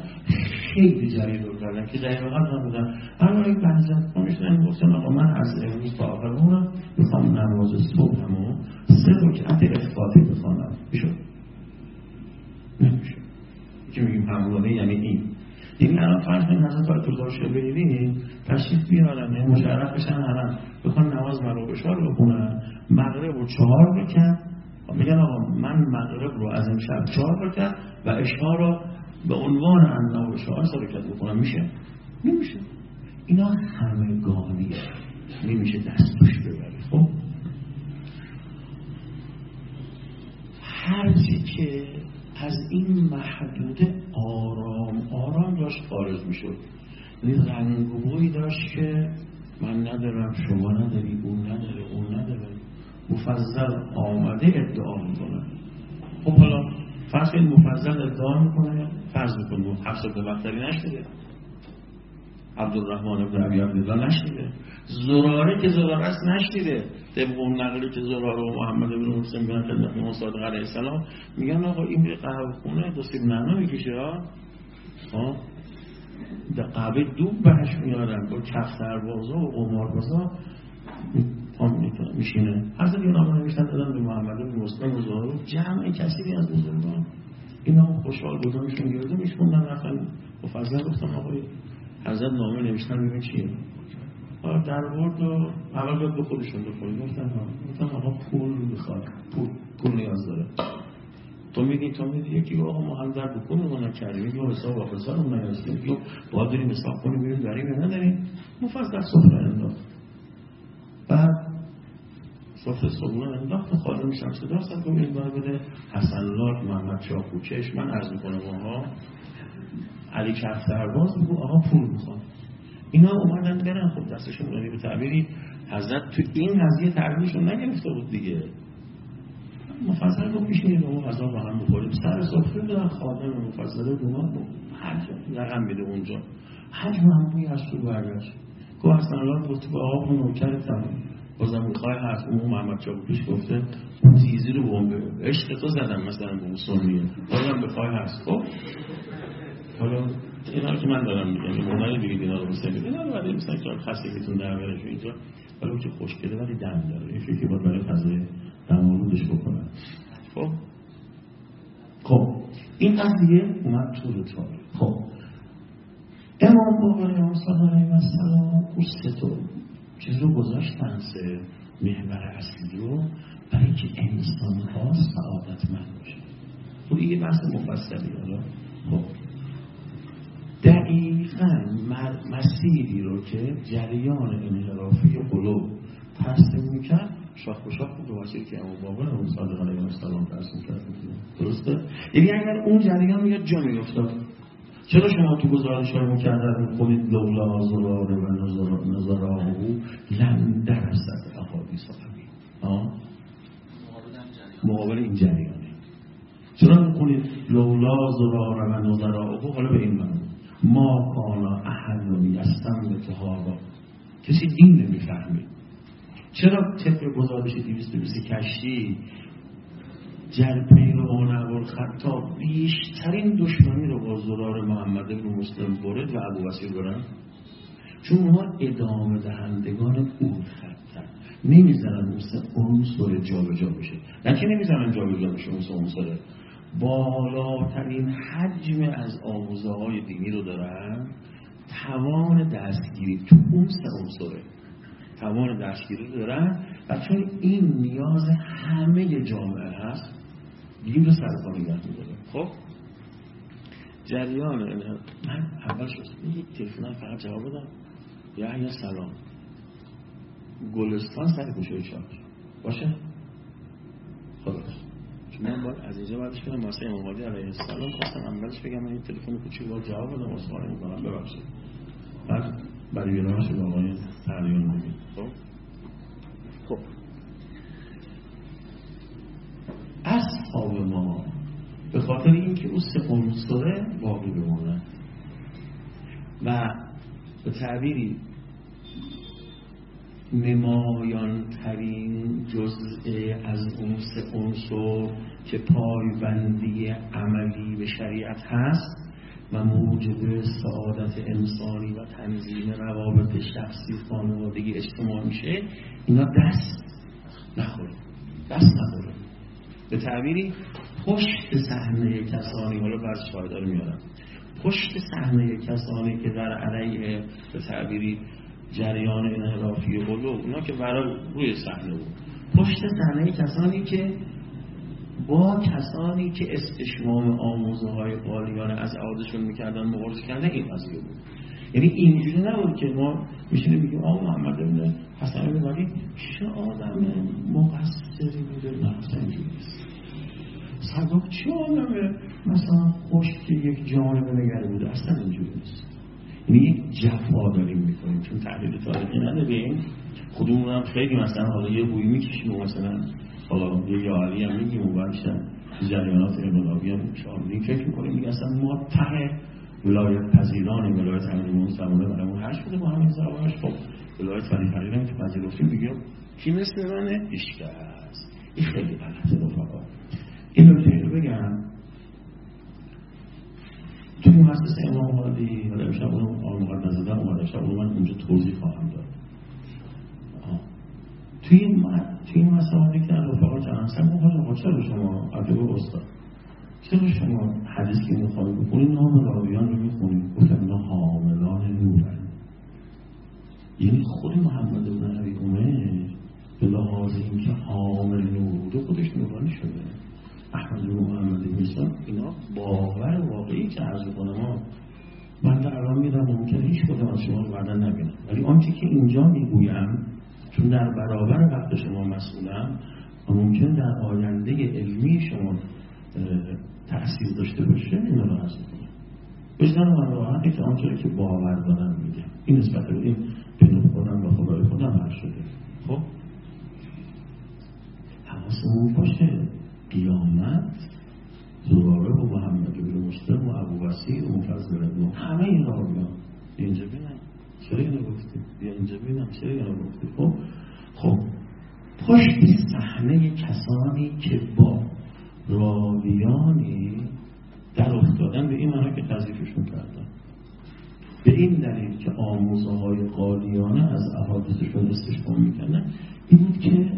خیلی جریان رو کردن که جریان قبل نبودن اما این بهجت کنشتن گفتن آقا من از امروز تا آخر اونم می‌خوام نماز صبح همو سه رکعت افقاتی بخوانم. می‌شد. نمیشه که میگیم همگانی یعنی این. یعنی الان فرض کنید حضرت آیت الله شبیلی تشریف بیارن مشرف بشن الان بخون نماز مرو رو بخونن مغرب رو چهار بکن میگن آقا من مغرب رو از امشب چهار بکن و اشها رو به عنوان اندام و شعار سرکت بکنم میشه؟ نمیشه. اینا همگانیه نمیشه دستوش ببری خب؟ هر که از این محدوده آرام آرام داشت خارج می‌شد. این رنگوی داشت که من ندارم شما نداری اون نداره اون نداره. مفضل آمده ادعا می‌کنه. خب حالا فرض این مفضل ادعا می‌کنه فرض می‌کنه حفظ بختری نشده. عبدالرحمن ابن عبی عبدالله نشده. زراره که زراره است نشده. طبق اون نقلی که زراره و محمد ابن حسین بیان خدمت امام صادق علیه السلام. میگن آقا این قهوه خونه دو سیب نعنا می‌کشه ها. در قهوه دوب بهش میارن با کفتر بازا و قمار بازا هم می‌تونن میشینه. حضرت یه نامه نوشتن دادن به محمد بن مسلم و جمع کثیری از بزرگان. اینا خوشحال بودنشون گرده میشوندن رفتن. با فضل گفتم آقای حضرت نامه نوشتن ببین چیه. در ورد و اول باید به خودشون بخورید گفتن ها گفتن آقا پول می‌خواد پول پول نیاز داره. تو میگی تو میگی یکی آقا ما هم در بکنه ما نکردیم میگی حساب واپس رو نگرفتیم میگی باید داریم حساب کنیم ببین داریم یا نداریم مفصل سفره انداخت. بعد سفره صبحونه انداخت خادم شمس دار سر کنم این بار بده. حسن لارد محمد شاه کوچش من عرض می‌کنم آقا علی کفترباز بگو آقا پول می‌خواد. اینا اومدن برن خب دستشون رو به تعبیری. حضرت تو این قضیه تعبیرشون نگرفته بود دیگه. مفصل رو میشینیم اون غذا با هم بخوریم. سر سفره دارن خادم مفصله دومان حج. رقم میده اونجا. حج معمولی از تو برگشت. گو حسن الله گفت به آقا اون نوکر تمام. بازم می‌خوای هست اون محمد پیش گفته تیزی رو بمبه عشق تو زدم مثلا به اون سنیه. بازم به پای هست خب؟ حالا اینا که من دارم میگم این مونای دیگه اینا رو مثلا اینا رو بعد مثلا که خستگیتون در برش اینجا. ولی که خوشگله ولی دم داره. این فکر باید برای فضای دمالودش بکنن خب؟ خب. این قضیه اومد تو رو تاریخ خب. امام باقر امام صلی علیه و سلام او سه چیز رو گذاشتن سه محور اصلی رو برای که انسان ها سعادتمند باشه خب یه بحث مفصلی حالا. خب. دقیقا مسیری رو که جریان انحرافی قلوب ترسیم می‌کرد شاخ و شاخ به واسه که امام بابا اون صادق علیه السلام ترسیم کرد. درسته؟ یعنی اگر اون جریان میاد جا میفتاد چرا شما تو گزارش های مکرر می‌کنید لولا زرار و نظراه او لن درصد احادیث قوی مقابل این جریانه چرا می‌کنید لولا زرار و نظراه او حالا به این من ما کانا احد و یستم اتحابا کسی دین نمی‌فهمید چرا طبق گزارش 220 کشتی جر پیروان خطاب بیشترین دشمنی رو با زرار محمد بن مسلم برد و ابو وسیل برن؟ چون ما ادامه دهندگان او خطن. نمی‌زنن مثل عنصر جا به جا بشه. نه که نمی‌زنن جا به جا بشه مثل عنصر بالاترین حجم از آموزه های دینی رو دارن. توان دستگیری تو اون سه عنصره. توان دستگیری رو دارن و چون این نیاز همه جامعه هست دین رو سر نگه میداره. خب؟ جریان من اول شد. یک تلفن فقط جواب بدم یا سلام. گلستان سر کوچه شاد باشه؟ خلاص من باید از اینجا بعدش کنم واسه امام علیه السلام. خواستم اولش بگم من این تلفن کوچیک رو جواب بدم واسه می‌کنم ببخشید. بعد برای بیرامش به آقای تقریان میگیم خب؟ خب. اصحاب ما به خاطر اینکه او سه عنصره باقی بمانند و به تعبیری نمایان ترین جزء از اون سه عنصر که پایبندی عملی به شریعت هست و موجب سعادت انسانی و تنظیم روابط شخصی خانوادگی اجتماع میشه اینا دست نخوره دست نخوره. به تعبیری پشت صحنه کسانی حالا بعض شاهدار میارم پشت صحنه کسانی که در علیه به تعبیری جریان انحرافی قلوب اونا که برای روی صحنه بود. پشت صحنه کسانی که با کسانی که استشمام آموزه های قالیان از عادشون می‌کردن مبارزه کردن این قضیه بود. یعنی اینجوری نبود که ما میشینیم میگیم آقا محمد ابن حسن ابن ولی چه آدم مقصری بوده؟ اینجوری نیست. صدق چه آدم مثلا که یک جانب نگره بوده؟ اصلا اینجوری نیست. یک جفا داریم می‌کنیم. چون تحلیل تاریخی نداریم. خودمون هم خیلی مثلا حالا یه بوی می‌کشیم مثلا حالا یه یاری هم میگیم و برشن جریانات انقلابی هم شاملی فکر می‌کنیم میگه اصلا ما ته ولایت پذیران ولایت اون زمانه برامون هر شده با همین زبانش خب ولایت فقیر هم که پذیرفتیم کی مثل منه؟ هست این خیلی غلطه رفقا این رو بگم. تو محسس امام حالی و امشب اونو آن مقدس دادن اومده شب اونو من اونجا توضیح خواهم داد. توی این توی این مسائلی که رفقا جانسن گفتن چرا شما عجب استاد چرا شما حدیث که می‌خواهید بکنید نام راویان رو می‌خونید گفتن اینا حاملان نورن یعنی خود محمد بن عبی امه به لحاظ اینکه حامل نور بوده خودش نورانی شده. احمد محمد بن اینا باور واقعی که عرض کنم من در الان میرم ممکنه هیچ کدوم از شما بعدا نبینم. ولی آنچه که اینجا می‌گویم چون در برابر وقت شما مسئولم و ممکن در آینده علمی شما تأثیر داشته باشه این رو عرض کنم وجدان من راحته که آنچه که باور دارم میگم. این نسبت به این جنوب خودم و خدای خودم هر شده. خب؟ حواسمون باشه. قیامت زراره و محمد بن مسلم و ابو وسیع و مفضل ابن همه این راویان اینجا بینم چرا اینو گفتی؟ اینجا بینم چرا اینو گفتی؟ خب خب. پشت صحنه کسانی که با راویانی در افتادن به این معنی که تضیفشون کردن. به این دلیل که آموزه های قالیانه از احادیثشون استشمام می‌کنن این بود که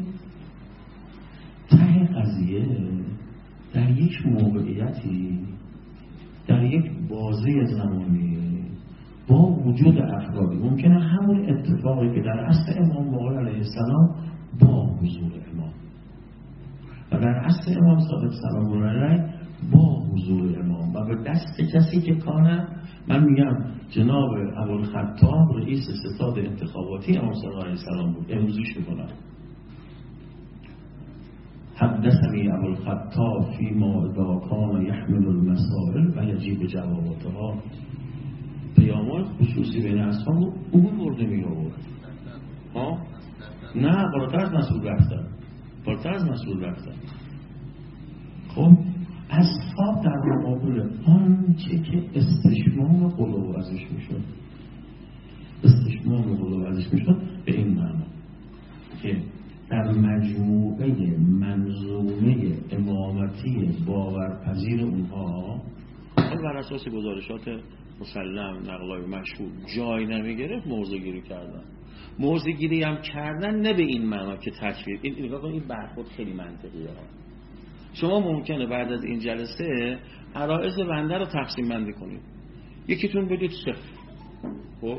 در یک موقعیتی در یک بازه زمانی با وجود افرادی ممکنه همون اتفاقی که در اصل امام موقع علیه السلام با حضور امام. و در اصل امام صادق سلام علیه با حضور امام. و به دست کسی که کانه من میگم جناب ابوالخطاب رئیس ستاد انتخاباتی امام صادق علیه السلام بود. امروزیش می‌کنم. حدثني ابو الخطاب فيما اذا كان يحمل المسائل و یجیب جواباتها. پیامات خصوصی بین اصحاب اون برده می آورد ها؟ نه بالاتر از مسئول رفتن. بالاتر از مسئول رفتن. خب اصحاب در مقابل آنچه که استشمام قلوب ازش می‌شد. استشمام قلوب ازش می‌شد به این معنا. که در مجموعه منظومه امامتی باورپذیر اونها بر اساس گزارشات مسلم نقلای مشهور جای نمی‌گرفت موضع گیری کردن. موضع گیری هم کردن نه به این معنا که تکفیر این نگاه این برخورد خیلی منطقیه شما ممکنه بعد از این جلسه عرائز بنده رو تقسیم بندی کنید. یکیتون بدید صفر خب؟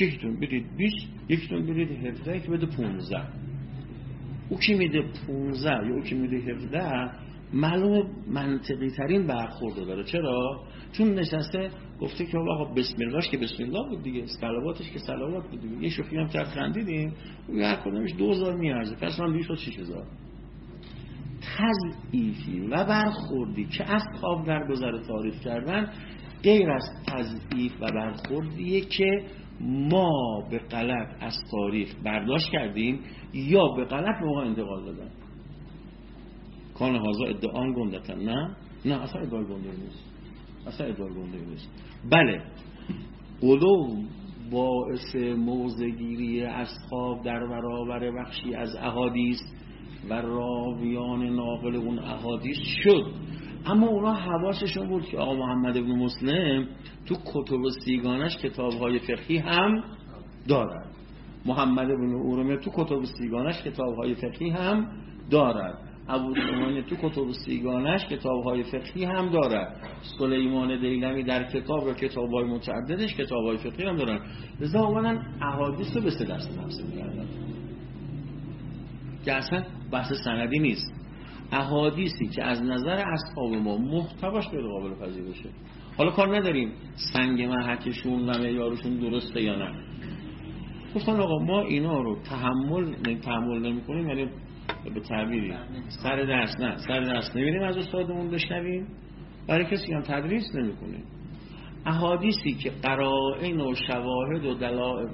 یکیتون بدید 20 یکیتون بدید 17 یکی بده 15 او که میده 15 یا او که میده 17 معلوم منطقی ترین برخورده داره. چرا؟ چون نشسته گفته که آقا بسم اللهش که بسم الله بود دیگه. سلواتش که سلوات بود دیگه. یه شوخی هم کرد خندیدیم. اون هر کدومش 2000 میارزه. پس من دیگه شد 6000 تضعیفی و برخوردی که از خواب در گذر تاریخ کردن غیر از تضعیف و برخوردیه که ما به غلط از تاریخ برداشت کردیم یا به غلط به ما انتقال دادن. کان هازا ادعان گندتن. نه نه اصلا ادعای گنده نیست. اصلا ادعای گنده نیست. بله. قلو باعث موزگیری اصحاب در برابر بخشی از احادیث و راویان ناقل اون احادیث شد. اما اونا حواسشون بود که آقا محمد ابن مسلم تو کتب سیگانش کتاب های فقهی هم دارد محمد ابن اورومه تو کتب سیگانش کتاب های فقهی هم دارد ابو تو کتب سیگانش کتاب های فقهی هم دارد سلیمان دیلمی در کتاب و کتاب های متعددش کتاب های فقهی هم دارن. لذا آمدن احادیث رو به سه دست تقسیم کردن. که اصلا بحث سندی نیست. احادیثی که از نظر اصحاب ما محتواش غیر قابل پذیرشه حالا کار نداریم سنگ محکشون و معیارشون درسته یا نه. گفتن آقا ما اینا رو تحمل تحمل نمی کنیم یعنی به تعبیری. سر درس نه سر درس نمیریم از استادمون بشنویم. برای کسی هم تدریس نمی‌کنیم احادیثی که قرائن و شواهد و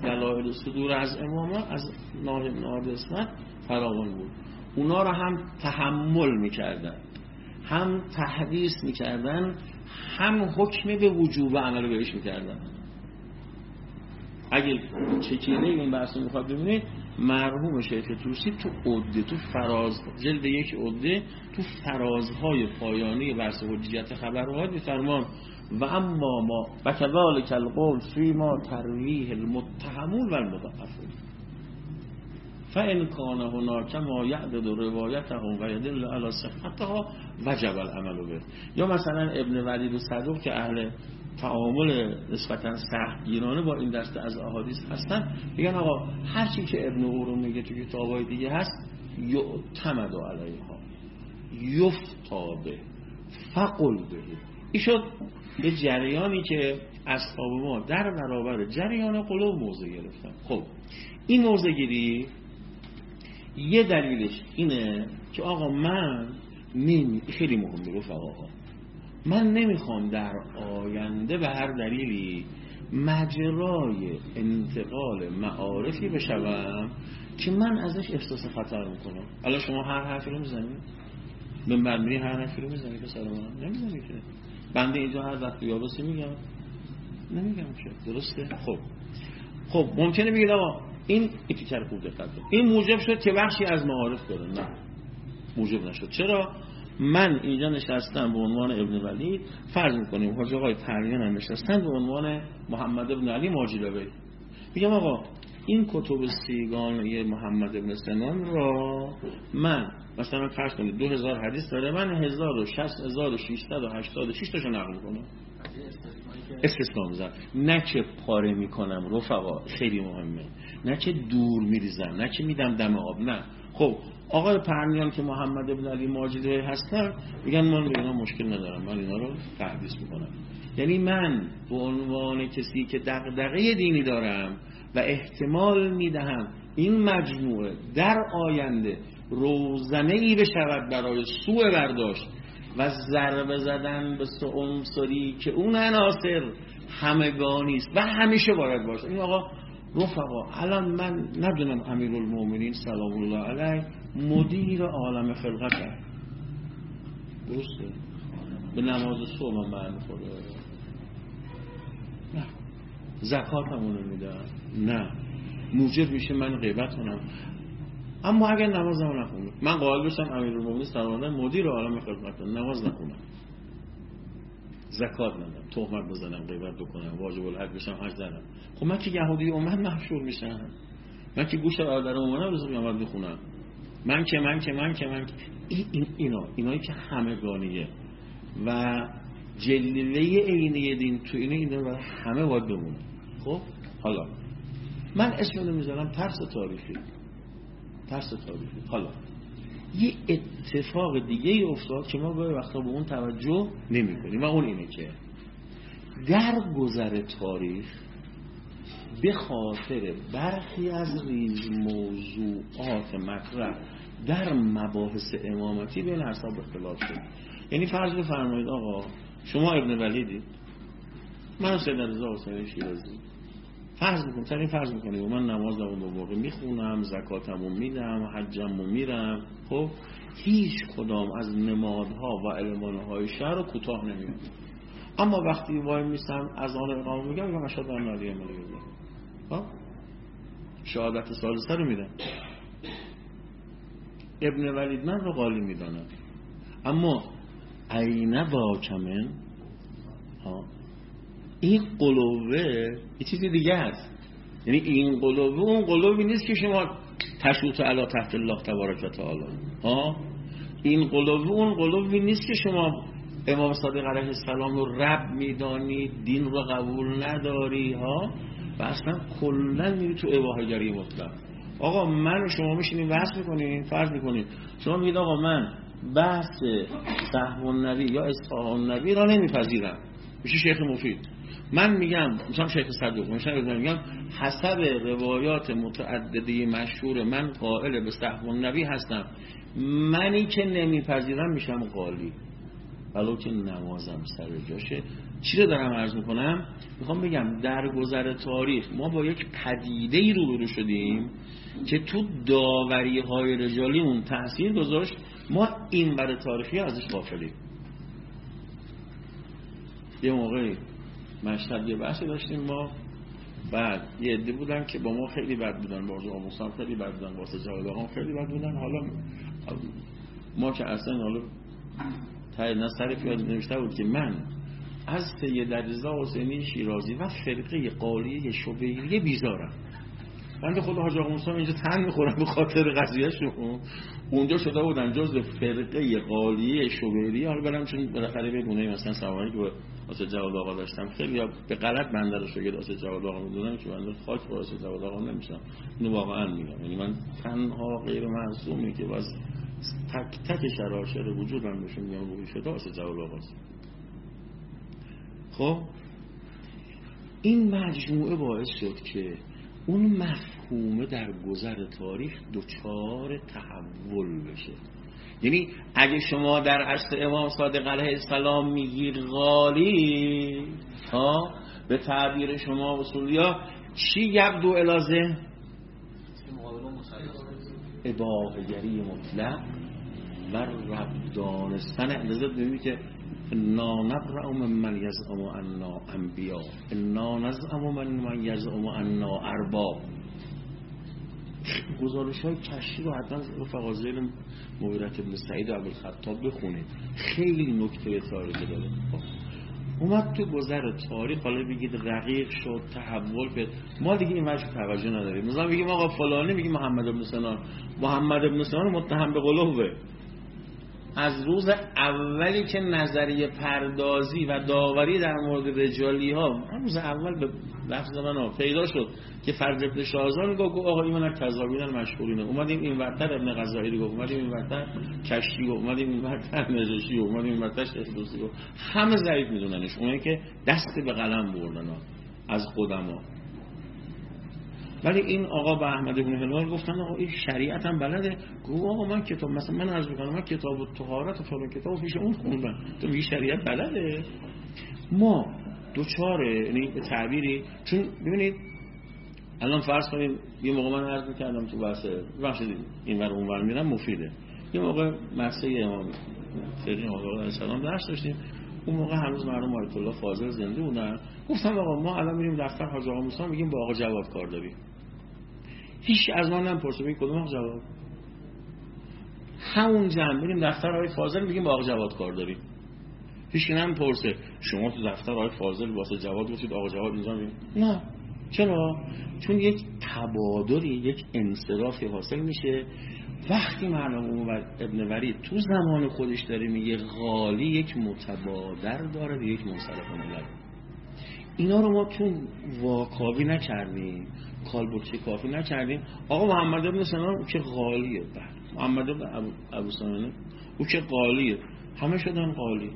دلائل صدور از اماما از نار اسمت فراوان بود. اونا رو هم تحمل می‌کردن. هم تحدیث می‌کردن هم حکم به وجوب عمل بهش می‌کردن. اگه چکیده این بحث می‌خواد ببینید مرحوم شیخ توسی تو عده تو فراز جلد یک عده تو فرازهای پایانی بحث حجیت خبرها میفرمان و اما ما و کذالک القول فی ما ترویح المتهمون و المضعفون فان کان هناک ما یعدد روایتهم و یدل علی صحتها وجب العمل به. یا مثلا ابن ولید و صدوق که اهل تعامل نسبتا سختگیرانه با این دسته از احادیث هستن میگن آقا هر چی که ابن اورو میگه تو کتابای دیگه هست یعتمد علیها. یفتابه فقل به این شد به جریانی که اصحاب ما در برابر جریان قلوب موضع گرفتن. خب این موضع گیری یه دلیلش اینه که آقا من نمی خیلی مهمه رفقا. من نمی‌خوام در آینده به هر دلیلی مجرای انتقال معارفی بشوم که من ازش احساس خطر می‌کنم. الان شما هر حرفی رو می‌زنید؟ به بندی هر حرفی رو می‌زنید به من؟ نمی‌زنید که. بنده اینجا هر وقت یابسی میگم. نمیگم که. درسته؟ خب. خب ممکنه بگید آقا این اتیکر خوب دقت این موجب شد که بخشی از معارف داره. نه. موجب نشد. چرا؟ من اینجا نشستم به عنوان ابن ولی. فرض می‌کنیم حاج آقای پریان هم نشستن به عنوان محمد ابن علی ماجلوی میگم آقا این کتب سیگان محمد ابن سنان را من مثلا فرض کنید 2000 حدیث داره من 1686 تاشو نقل کنم استثناء میزن نه که پاره می‌کنم رفقا خیلی مهمه. نه که دور میریزم نه که میدم دم آب نه. خب آقای پرنیان که محمد ابن علی ماجده هستن میگن من به مشکل ندارم من اینا رو تحدیث می‌کنم. یعنی من به عنوان کسی که دغدغه دینی دارم و احتمال می‌دهم این مجموعه در آینده روزنه ای بشود برای سوء برداشت و ضربه زدن به عنصری که اون عناصر همگانی است و همیشه باید باشه. این آقا رفقا الان من ندونم امیرالمومنین سلام الله علیه مدیر عالم خلقت هست. درسته؟ به نماز صبح من برمی خوره نه. زکات همونو میدم نه. موجب میشه من غیبت کنم. اما اگر نماز هم نخونم من قائل بشم امیرالمومنین سلام الله مدیر عالم خلقت نماز نخونم. زکات ندم. تهمت بزنم غیبت بکنم واجب الحج بشم حج زنم خب من که یهودی اومد محشور میشم. من که گوش آدر اومدم روز قیامت بخونم من که من که من که من که. این اینا اینایی که همگانیه. و جلوه عینه دین تو اینه اینا برای همه باید بمونه. خب؟ حالا. من اسم می‌ذارم ترس تاریخی. ترس تاریخی حالا یه اتفاق دیگه ای افتاد که ما گاهی وقتا به اون توجه نمی کنیم و اون اینه که در گذر تاریخ به خاطر برخی از ریز موضوعات مطرح در مباحث امامتی بین اصحاب اختلاف شد. یعنی فرض بفرمایید آقا شما ابن ولیدید من سید رضا حسین شیرازی. فرض می‌کنم ترین فرض می‌کنیم من نمازمو به موقع می‌خونم زکاتمو میدم حجمو میرم. خب هیچ کدام از نمادها و المانهای شهر رو کوتاه نمیاد اما وقتی وای میستم از آن اقامه میگم میگم اشهد ان لا اله خب؟ شهادت ثالثه رو میدم. ابن ولید من رو قالی می‌دانم اما عین واکمن ها این قلوه یه چیزی دیگه هست یعنی این قلوه اون قلوبی نیست که شما تشوت علا تحت الله تبارک و تعالی. ها؟ این قلوه اون قلوبی نیست که شما امام صادق علیه السلام رو رب میدانی دین رو قبول نداری ها؟ و اصلا کلا میری تو اباهگری مطلق. آقا من و شما میشینیم بحث می‌کنیم فرض می‌کنیم. شما میگید آقا من بحث صحب نبی یا اصفهان نبی را نمیپذیرم. میشه شیخ مفید. من میگم مثلا شیخ صدوق میگم حسب روایات متعدده مشهور من قائل به صحب نبی هستم. منی که نمیپذیرم میشم قالی ولو که نمازم سر جاشه. چی رو دارم عرض می‌کنم؟ می‌خوام بگم در گذر تاریخ ما با یک پدیده ای رو شدیم که تو داوری های رجالی اون تاثیر گذاشت. ما این بر تاریخی ازش غافلیم. یه موقعی مشهد یه بحثی داشتیم ما بعد. یه عده بودن که با ما خیلی بد بودن با آموزان خیلی بد بودن با سجاد خیلی بد بودن. حالا ما که اصلا حالا تایید نصر پیاد نوشته بود که من از سید رضا حسینی شیرازی و فرقه قالیه شبیری بیزارم. بنده خود حاج آقا موسی اینجا تن می‌خورن به خاطر قضیهشون. اونجا شده بودن جز فرقه قالیه شوبری حالا برم چون بالاخره به گونه مثلا سواری که واسه جواد آقا داشتم. خیلی به غلط بنده رو شاید واسه جواد آقا می‌دونم که بنده خاک واسه جواد آقا نمیشم اینو واقعا میگم. یعنی من تنها غیر معصومی که باز تک تک شراشر وجودم بهشون میگم روی شده واسه جواد آقا خب؟ این مجموعه باعث شد که اون مفهومه در گذر تاریخ دچار تحول بشه. یعنی اگه شما در عصر امام صادق علیه السلام میگیر غالی ها به تعبیر شما اصولیا چی یبدو الازه اباهگری مطلق و رب دانستن اندازه ببینید که انا نبرع من من یزعم انا انبیا انا نزعم من من یزعم انا ارباب. گزارش های کشی رو حتما رفقا زیر مغیرت ابن سعید و عبدالخطاب بخونید خیلی نکته تاریخی داره. اومد تو گذر تاریخ حالا بگید رقیق شد تحول به ما دیگه این وجه توجه نداریم. مثلا بگیم آقا فلانی میگیم محمد ابن سنان. محمد ابن سنان متهم به قلوبه از روز اولی که نظریه پردازی و داوری در مورد رجالی ها روز اول به لفظ من پیدا شد که فرد ابن شازان گفت آقا این من کذابین مشغولینه اومدیم این ورتر ابن غزالی گفت اومدیم این ورتر کشتی گفت اومدیم این ورتر نجاشی اومدیم این ورتر گفت همه ضعیف میدوننش. اونایی که دست به قلم بردن از قدما ولی این آقا به احمد بن هلال گفتن آقا این شریعت هم بلده. گفت آقا من کتاب مثلا من از می‌کنم من کتاب و طهارت و فلان کتاب پیش اون خوندم. تو میگی شریعت بلده؟ ما دوچاره یعنی به تعبیری چون ببینید الان فرض کنید یه موقع من عرض می‌کردم تو بحث بخشید این ور اون ور میرم مفیده. یه موقع مرسه امام فقیه آقا علیه السلام درس داشتیم. اون موقع هنوز مرحوم آیت الله فاضل زنده بودن. گفتم آقا ما الان میریم دفتر حاج آقا موسی میگیم با آقا جواد کار داریم. هیچ از ما نمی‌پرسه بگیم کدوم آقا جواد همون جمع. میریم دفتر آقای فاضل میگیم با آقا جواد کار داریم. هیچ نمی‌پرسه شما تو دفتر آقای فاضل واسه جواد گفتید آقا جواد اینجا میگیم نه. چرا؟ چون یک تبادلی یک انصرافی حاصل میشه. وقتی مرحوم ابن ورید تو زمان خودش داره میگه غالی یک متبادر داره و یک منصرف ملل. اینا رو ما تو واکاوی نکردیم. کالبوچی کافی نکردیم. آقا محمد ابن سنان که غالیه بعد محمد ابن ابو سنان او که غالیه همه شدن غالی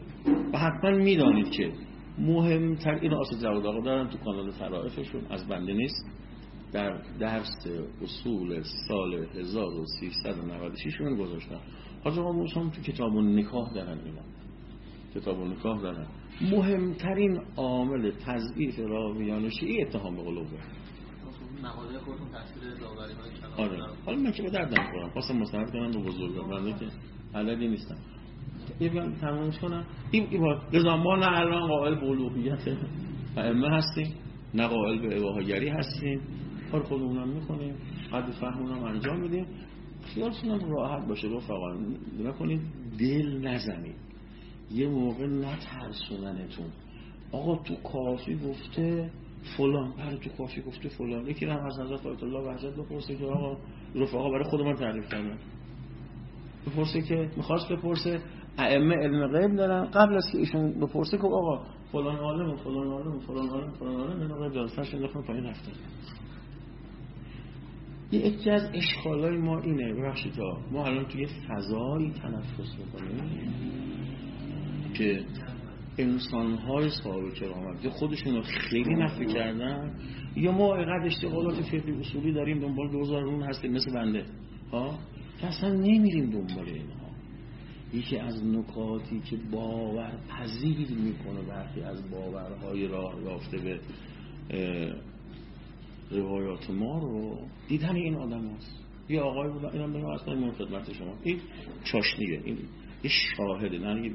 و حتما می‌دانید که مهمتر این آسه جواد آقا دارن تو کانال فرائفشون از بنده نیست. در درس اصول سال 1396 من گذاشتن. حاج آقا موسی تو کتاب نکاح دارن اینا. کتاب نکاح دارن. مهمترین عامل تضعیف راویان شیعی اتهام به قلوبه مقاله خودتون تاثیر داوری آره. حالا من که به دردم خورم خواستم مستند کنم به بزرگان. بنده که حلدی نیستم. بیان تمامش کنم. این ایباد لذا ما نه الان قائل به الوهیت ائمه هستیم نه قائل به الوهیگری هستیم. کار خودمونم می‌کنیم. حد فهمونم انجام میدیم. خیالتون هم راحت باشه. رفقا نکنید دل نزنید. یه موقع نترسوننتون آقا تو کافی گفته فلان بله تو کافی گفته فلان. یکی هم از حضرت آیت الله وحدت بپرسه که آقا رفقا برای خود من تعریف کردن. بپرسه که می‌خواست بپرسه ائمه علم غیب دارن. قبل از که ایشون بپرسه که آقا فلان عالم و فلان عالم و فلان عالم و فلان عالم علم غیب دارن. فرش انداختن پایین رفتن یکی از اشکالای ما اینه ببخشید ما الان توی فضایی تنفس می‌کنیم که انسانهای صاحب کرامت یا خودشون رو خیلی نفی کردن یا ما اینقدر اشتغالات فقهی اصولی داریم دنبال دوزارون هستیم مثل بنده. ها؟ که اصلا نمیریم دنبال اینها. یکی از نکاتی که باور پذیر می‌کنه برخی از باورهای راه یافته به روایات ما رو دیدن این آدم هست. یه آقای بود اینم بگم اصلا من خدمت شما. این چاشنیه. این یه شاهده. نه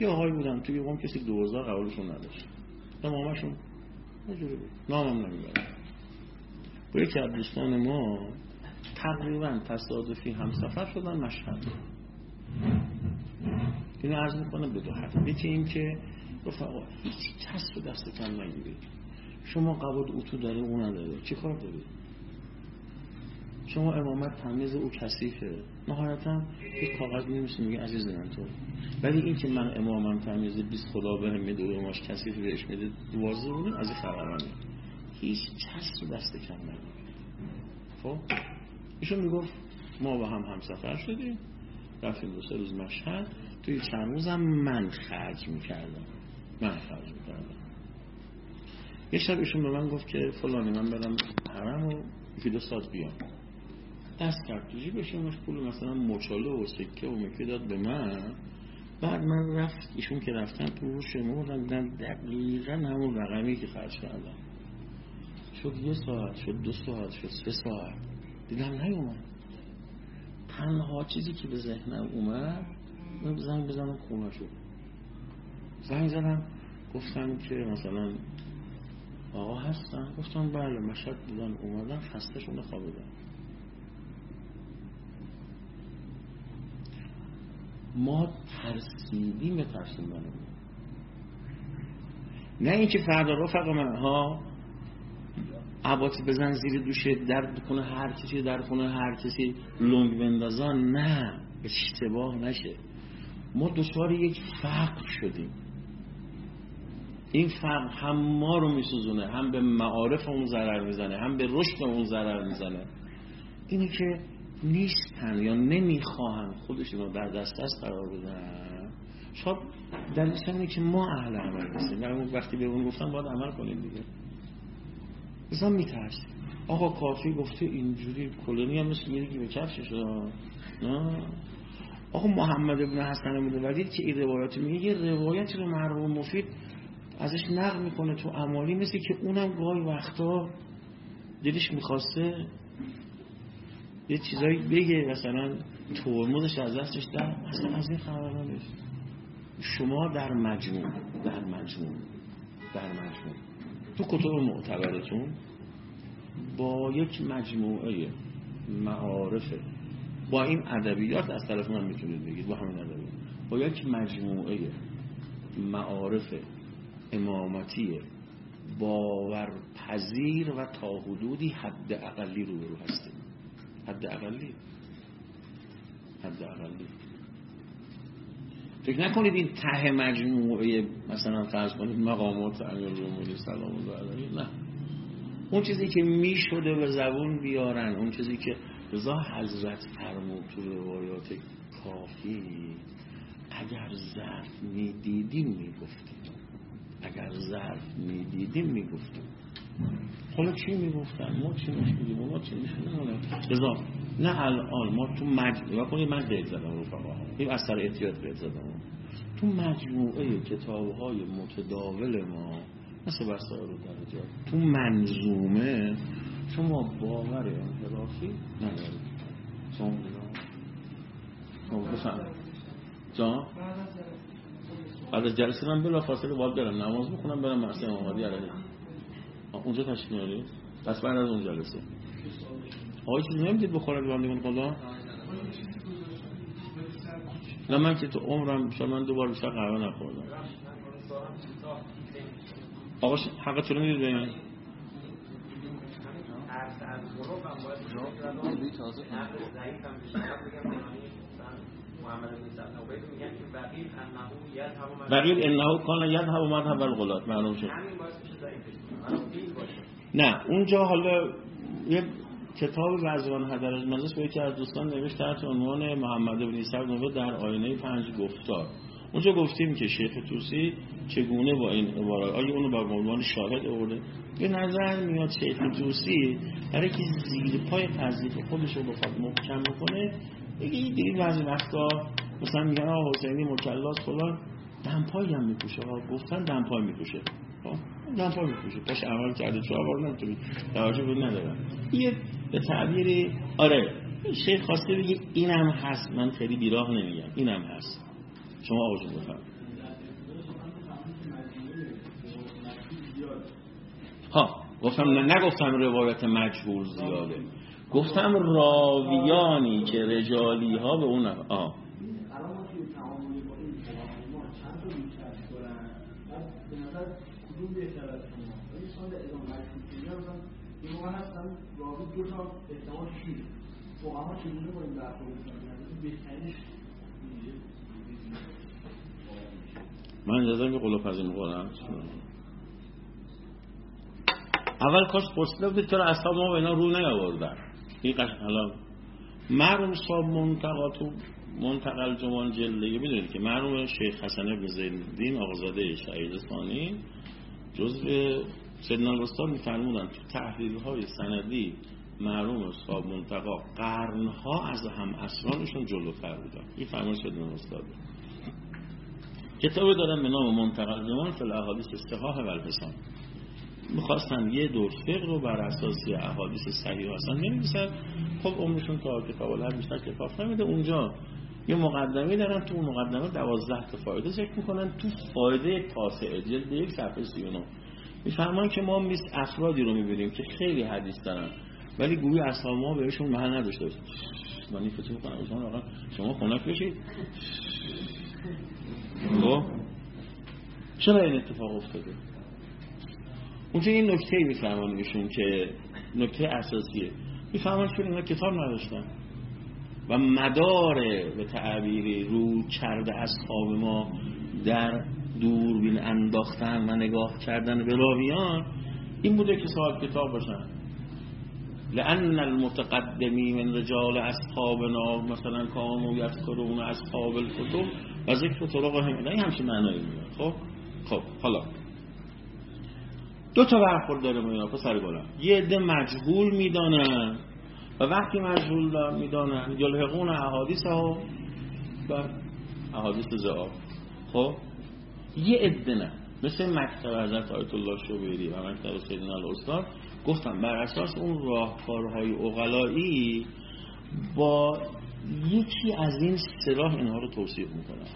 یه آقای بودن. توی قوم کسی دوزار قبولشون نداشت. امامشون نجوری بود. نامم نمی‌برم. با یکی از دوستان ما تقریبا تصادفی هم سفر شدن مشهد. اینو عرض می‌کنم به دو حرف. یکی این که رفقا هیچ کس رو دست کم نگیرید شما قبول اتو داره اون نداره چی کار دارید شما امامت تمیز او کثیفه. نهایتا یک کاغذ میمیسی میگه عزیز من تو. ولی این که من امامم تمیز 20 خدا به هم میده ماش کثیف بهش میده واضح بودیم از این خبرانه هیچ رو دست کم نگیر خب؟ ایشون می‌گفت ما با هم همسفر شدیم رفتیم دو سه روز مشهد. توی چند روزم من خرج می‌کردم. من خرج می‌کردم. یه شب ایشون به من گفت که فلانی من برم حرم و یکی دو ساعت بیام. دست کرد. تو جیبش پول مثلا مچاله و سکه و مکه داد به من؟ بعد من رفت ایشون که رفتن تو رو شما دیدم دقیقا همون رقمی که خرج کردم شد یه ساعت شد دو ساعت شد سه ساعت. دیدم نیومد. تنها چیزی که به ذهنم اومد زنگ بزنم خونه شد. زنگ زدم گفتم که مثلا آقا هستن. گفتم بله مشهد بودن اومدن خستشون خوابیدن. ما ترسیدیم به ترسیدن نه اینکه فردا رو فقط من ها عباتی بزن زیر دوشه در کنه هر کسی در کنه هر کسی لنگ بندازان نه اشتباه نشه. ما دچار یک فقر شدیم. این فقر هم ما رو میسوزونه هم به معارف اون ضرر می‌زنه هم به رشد اون ضرر می‌زنه. اینه که نیستن یا نمی‌خواهن. خودشون رو در دست قرار بدن شاید دلیلش اینه که ما اهل عمل نیستیم وقتی به اون گفتم باید عمل کنیم دیگه. بزن میترس آقا کافی گفته اینجوری کلونی هم مثل یه به کفشش نه؟ آقا محمد ابن حسن بوده ولید که این روایات میگه یه روایتی رو مرحوم مفید ازش نقل می‌کنه تو امالی مثل که اونم گاهی وقتا دلش می‌خواسته یه چیزایی بگه مثلا ترمزش از دستش در اصلا از این نیست. شما در مجموع در مجموع در مجموع. تو کتب معتبرتون با یک مجموعه معارفه با این ادبیات از طرف من می‌تونید بگید با همین ادبیات. با یک مجموعه معارف امامتی باورپذیر و تا حدودی حد اقلی رو برو هستیم حد اقلی حد اقلی فکر نکنید این ته مجموعه مثلا فرض کنید مقامات امیر رومونی سلام الله نه. اون چیزی که می شده به زبون بیارن اون چیزی که رضا حضرت فرمود تو روایات کافی اگر ظرف می‌دیدیم می‌گفتیم. اگر ظرف می‌دیدیم می‌گفتیم. حالا چی می‌گفتن؟ ما چی میشونیم ما چی رضا نه الان. ما تو مجموعه. کنید من دیگ زدم رفقا این از سر احتیاط بیاد زدم. تو مجموعه کتاب های متداول ما مثل وسائل و درجات تو منظومه شما باور انحرافی ندارید. شما جان. بعد از جلسه من بلا فاصله باید برم. نماز بخونم برم مرسی محمدی علیه. اونجا تشکیل میاری پس بعد از اون جلسه. آقای چیزی نمی‌دید بخوره بندگان خدا؟ نه من که تو عمرم شاید من دوبار بیشتر قهوه نخوردم. آقا حقا چرا می‌دید به من بقیل انه کان یذهب مذهب الغلات معلوم شد. نه اونجا حالا یه کتاب رضوان حدر از مجلس به یکی از دوستان نوشت تحت عنوان محمد بن عیسی در آینه پنج گفتار. اونجا گفتیم که شیخ توسی چگونه با این عبارات آیا اونو با عنوان شاهد آورده؟ به نظر میاد شیخ توسی برای که زیر پای قضیه خودش رو بخواد محکم کنه این دیگه بعضی وقتا مثلا میگن آقا حسینی مکلاس فلان دمپایی هم میپوشه. گفتن دمپای میپوشه. دمپای میپوشه. پاش عمل کرده تو عوار نمی‌تونی. توجه به ندارم. یه به تعبیر آره شیخ خواسته بگه اینم هست. من خیلی بیراه نمیگم. اینم هست. شما آقا جون بفرم ها گفتم نگفتم روایت مجبور زیاده. گفتم راویانی که رجالی ها به اون بهترینش من اجازه می قلوب از این قرآن. اول کاش پرسیده بودید چرا اصحاب ما به اینا رو نیاوردن؟ این حالا مرحوم صاحب منتقا تو منتقل جوان جلده بدونید که مرحوم شیخ حسن ابن زیدین آقازاده شهید ثانی جزء سیدنا الاستاد میفرمودن تو تحلیل های سندی معلوم صاحب منتقا قرنها از هم اسرانشون جلوتر بودن. این فرمان سیدنا الاستاد کتاب دارم به نام منتقل زمان فی الاحادیث استحاح و می‌خواستن یه دور فقه رو بر اساسی احادیث صحیح هستن نمیدیسن خب عمرشون تا کتاب الهر بیشتر کتاب نمیده. اونجا یه مقدمه دارن. تو اون مقدمه دوازده تا فایده ذکر می‌کنن. تو فایده تاسعه جلد یک صفحه 39 میفرمان که ما میست افرادی رو می‌بینیم که خیلی حدیث دارن ولی گویی اصحاب ما بهشون محل نداشته. من فتو کنم شما خنک بشید. خب. چرا این اتفاق افتاده؟ اونجا این نکته میفهمان ایشون که نکته اساسیه. میفهمان که اینا کتاب نداشتن. و مدار به تعبیری رو کرده از خواب ما در دوربین انداختن و نگاه کردن به راویان این بوده که صاحب کتاب باشن. لأن المتقدمی من رجال اصحابنا مثلا کانو یذکرون اصحاب الکتب و ذکر طرق هم این همچین معنایی میاد. خب؟ خب حالا. دو تا برخورد داره اینا پسر گلم. یه عده مجهول می‌دانن و وقتی مجهول می‌دانن یلحقون احادیث ها و احادیث زعاب خب؟ یه عده نه. مثل مکتب حضرت آیت الله شوبیری و مکتب سیدنا الاستاد گفتم بر اساس اون راهکارهای اغلایی با یکی از این سلاح اینها رو توصیف می‌کنن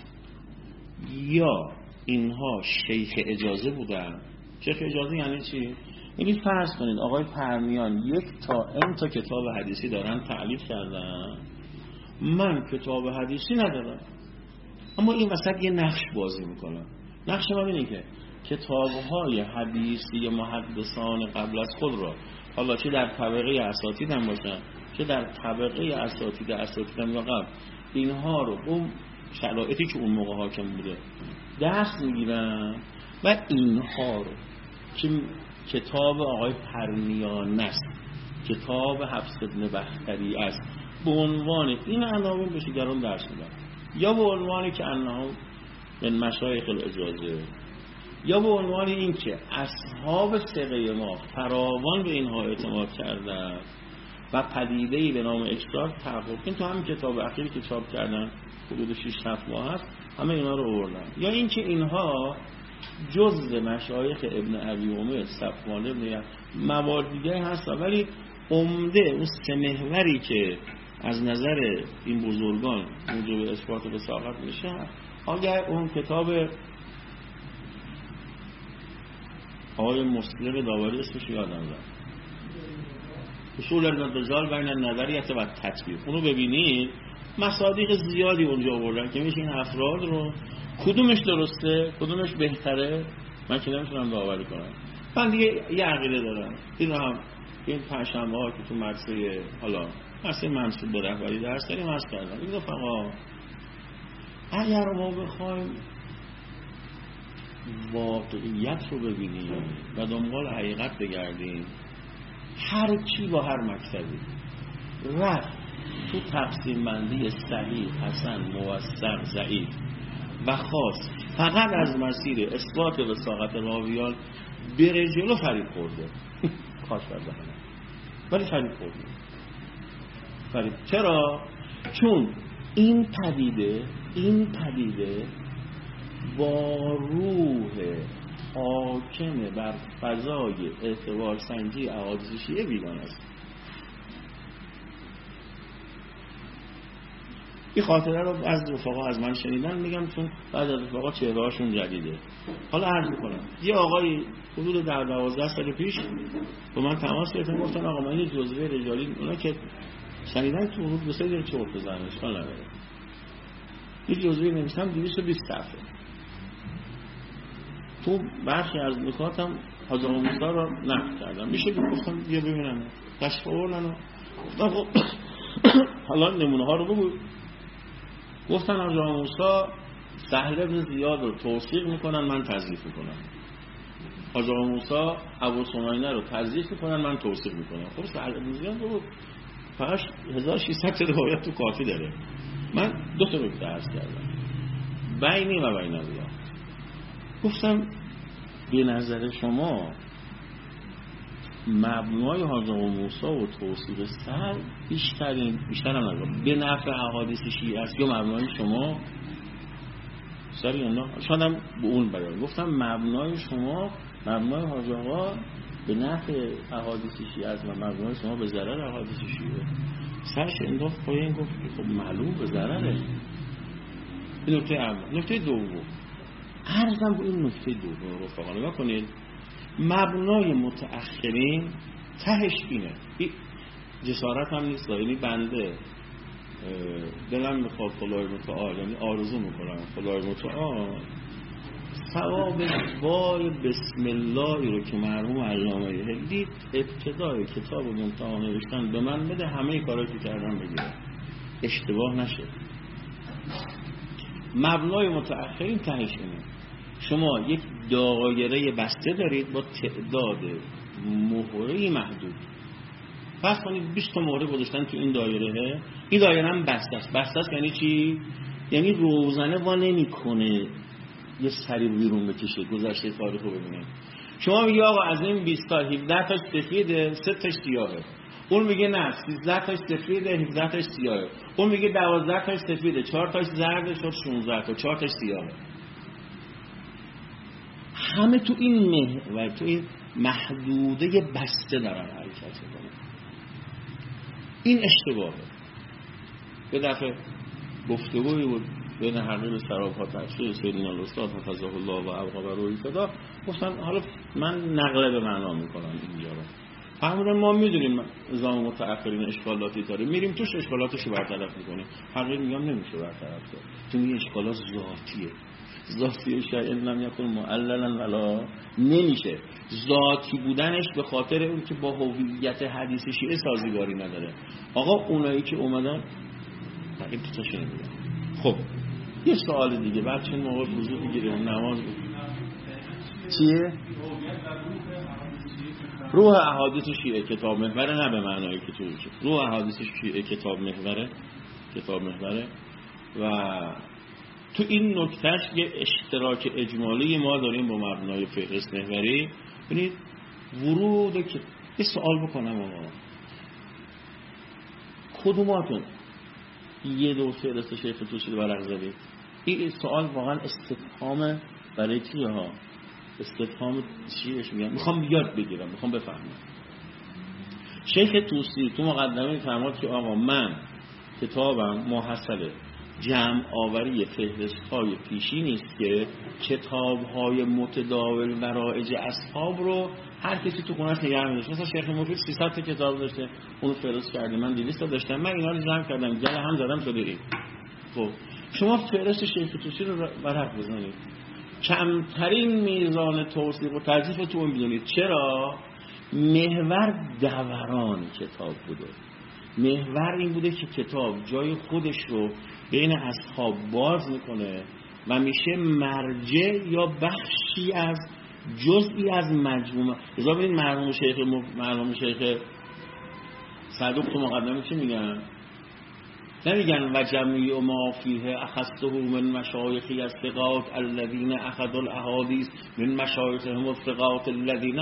یا اینها شیخ اجازه بودن شیخ اجازه یعنی چی؟ یعنی فرض کنید آقای پرمیان یک تا این تا کتاب حدیثی دارن تعلیف کردن. من کتاب حدیثی ندارم. اما این وسط یه نقش بازی می‌کنم نقش من اینه که کتاب های حدیثی محدثان قبل از خود را حالا چه در طبقه اساتید هم باشن چه در طبقه اساتید اساتید هم قبل اینها رو اون شرایطی که اون موقع حاکم بوده دست می‌گیرن و اینها رو که کتاب آقای پرنیان است. کتاب حفظ ابن بختری است. به عنوان این عناوین به دیگران درس میدن یا به عنوانی که انها من مشایخ الاجازه. یا به عنوان این که اصحاب سقه ما فراوان به اینها اعتماد کردن و پدیده به نام اشتراک تحقیق این تو همین کتاب اخیری که چاپ کردن حدود 6 7 ماه هست همه اینا رو آوردن. یا اینکه اینها جز مشایخ ابن ابی عمر صفوان ابن موارد دیگه هست ولی عمده اون سه محوری که از نظر این بزرگان موجب اثبات و بساقت میشه اگر اون کتاب آقای مسلم داوری اسمش یادم رفت. اصول الانتظال بین نظریت و تطبیق اونو ببینید مصادیق زیادی اونجا آوردن که میشه این افراد رو کدومش درسته؟ کدومش بهتره؟ من که نمی‌تونم داوری کنم. من دیگه یه عقیده دارم. این هم این پنجشنبه ها که تو مدرسه حالا مدرسه منصوب به رهبری درس داریم عرض کردم. این فقط اگر ما بخوایم واقعیت رو ببینیم و دنبال حقیقت بگردیم هر کی با هر مکتبی. رفت تو تقسیم بندی صحیح حسن موثق ضعیف. و خاص فقط از مسیر اثبات وساقت راویان بره جلو فرید خورده. کاش برده ولی فرید خورده. فرید چرا؟ چون این پدیده این پدیده با روح حاکم بر فضای اعتبار سنجی احادیث شیعه بیگان است. این خاطره رو از رفقا از من شنیدن میگم چون بعد از رفقا چهره هاشون جدیده. حالا عرض می‌کنم یه آقای حدود در دوازده سال پیش با من تماس گرفتن گفتن آقا من یه جزوه رجالی اونا که شنیدن تو حدود دو سه چوب بزنن اشکال نداره. یه جزوه نمیستم 220 صفحه. تو برخی از نکاتم حضر موسا رو نقل کردم. میشه گفتم بیا ببینم. آوردن و خب حالا نمونه ها رو بگو. گفتن از موسا سهل ابن زیاد رو توصیق می‌کنن من تضیف می‌کنم. آقا موسا ابو سناینه رو تضیف می‌کنن من توصیق می‌کنم. خب سهل ابن زیاد رو فقط 1600 روایت تو کافی داره. من دو تا نکته عرض کردم. بینی و بین الله گفتم به نظر شما مبنای حاج آقا موسی و توصیف سر بیشترین بیشتر هم به نفع احادیث شیعه است. یا مبنای شما سر یا شاید هم به اون بیان. گفتم مبنای شما مبنای آقا به نفع احادیث شیعه است و مبنای شما به ضرر احادیث شیعه. سرش انداخت پای این گفت خب معلوم به ضرره. نکته اول. نکته دوم. عرضم به این نکته دوم رفقا. نگاه کنید. مبنای متأخرین تهش اینه. جسارت هم نیست یعنی بنده دلم می‌خواد خدای متعال یعنی آرزو می‌کنم خدای متعال. ثواب وای بسم الله رو که مرحوم علامه هدی ابتدای کتاب منتها نوشتن به من بده همه کارایی که کردم بگیره. اشتباه نشه. مبنای متأخرین تهش اینه. شما یک دایره بسته دارید با تعداد مهره محدود. پس کنید 20 تا مهره گذاشتن تو این دایره این دایره هم بسته است. بسته است یعنی چی؟ یعنی روزانه وا نمی‌کنه یه سری بیرون بکشه گذشته تاریخ رو ببینید شما میگه آقا از این 20 تا 17 تاش سفیده 3 تاش سیاهه. اون میگه نه 13 تاش سفیده 17 تاش سیاهه. اون میگه 12 تاش سفیده 4 تاش زرده شد 16 تا 4 تاش سیاهه. همه تو این محور تو این محدوده بسته دارن حرکت می‌کنن. این اشتباهه. به دفعه گفتگوی بود بین حقیب سراپا تحصیل سیدنا الاستاد حفظه الله و ابقا و روی فدا گفتن حالا من نقله به معنا می‌کنم اینجا رو. فرمودن ما می‌دونیم نظام متأخرین اشکالاتی داره. میریم توش اشکالاتش رو برطرف می‌کنیم. حقیق میگم نمیشه برطرف کرد. تو این اشکالات ذاتیه. ذاتی شیء نم یکن معللا ولا نمیشه. ذاتی بودنش به خاطر اون که با هویت حدیث شیعه سازگاری نداره. آقا اونایی که اومدن این تو نمیدن خب یه سوال دیگه. بعد چند موقع وضو بگیریم نماز چیه؟ روح احادیث شیعه کتاب محوره نه به معنایی که تو روح احادیث شیعه کتاب محوره. کتاب محوره. و تو این نکتهش یه اشتراک اجمالی ما داریم با مبنای فهرست محوری. ببینید ورود که یه سوال بکنم آقا. کدوماتون یه دور فهرست شیخ توشید برق زدید؟ این سوال واقعا استفهام برای چیه ها؟ استفهام چیش میگم می‌خوام یاد بگیرم می‌خوام بفهمم. شیخ توسی تو مقدمه فرماد که آقا من کتابم محصله. جمع آوری فهرست های پیشی نیست که کتاب های متداول و رائج اصحاب رو هر کسی تو خونش نگه می‌داشت. مثلا شیخ مفید 300 تا کتاب داشته اونو فهرست کرده. من 200 تا داشتم. من اینا رو جمع کردم. گل هم زدم شده این خب شما فهرست شیخ توسی رو ورق بزنید. کمترین میزان توصیف و تجزیف تو اون بدونید. چرا؟ محور دوران کتاب بوده. محور این بوده که کتاب جای خودش رو بین اصحاب باز می‌کنه و میشه مرجع یا بخشی از جزئی از مجموعه. ازا ببین مرحوم شیخ مرحوم شیخ صدوق تو مقدمه چی میگن؟ نمیگن و جمعی ما فیه اخسته من مشایخی از ثقات الذین اخذ الاحادیث من مشایخهم الثقات الذین.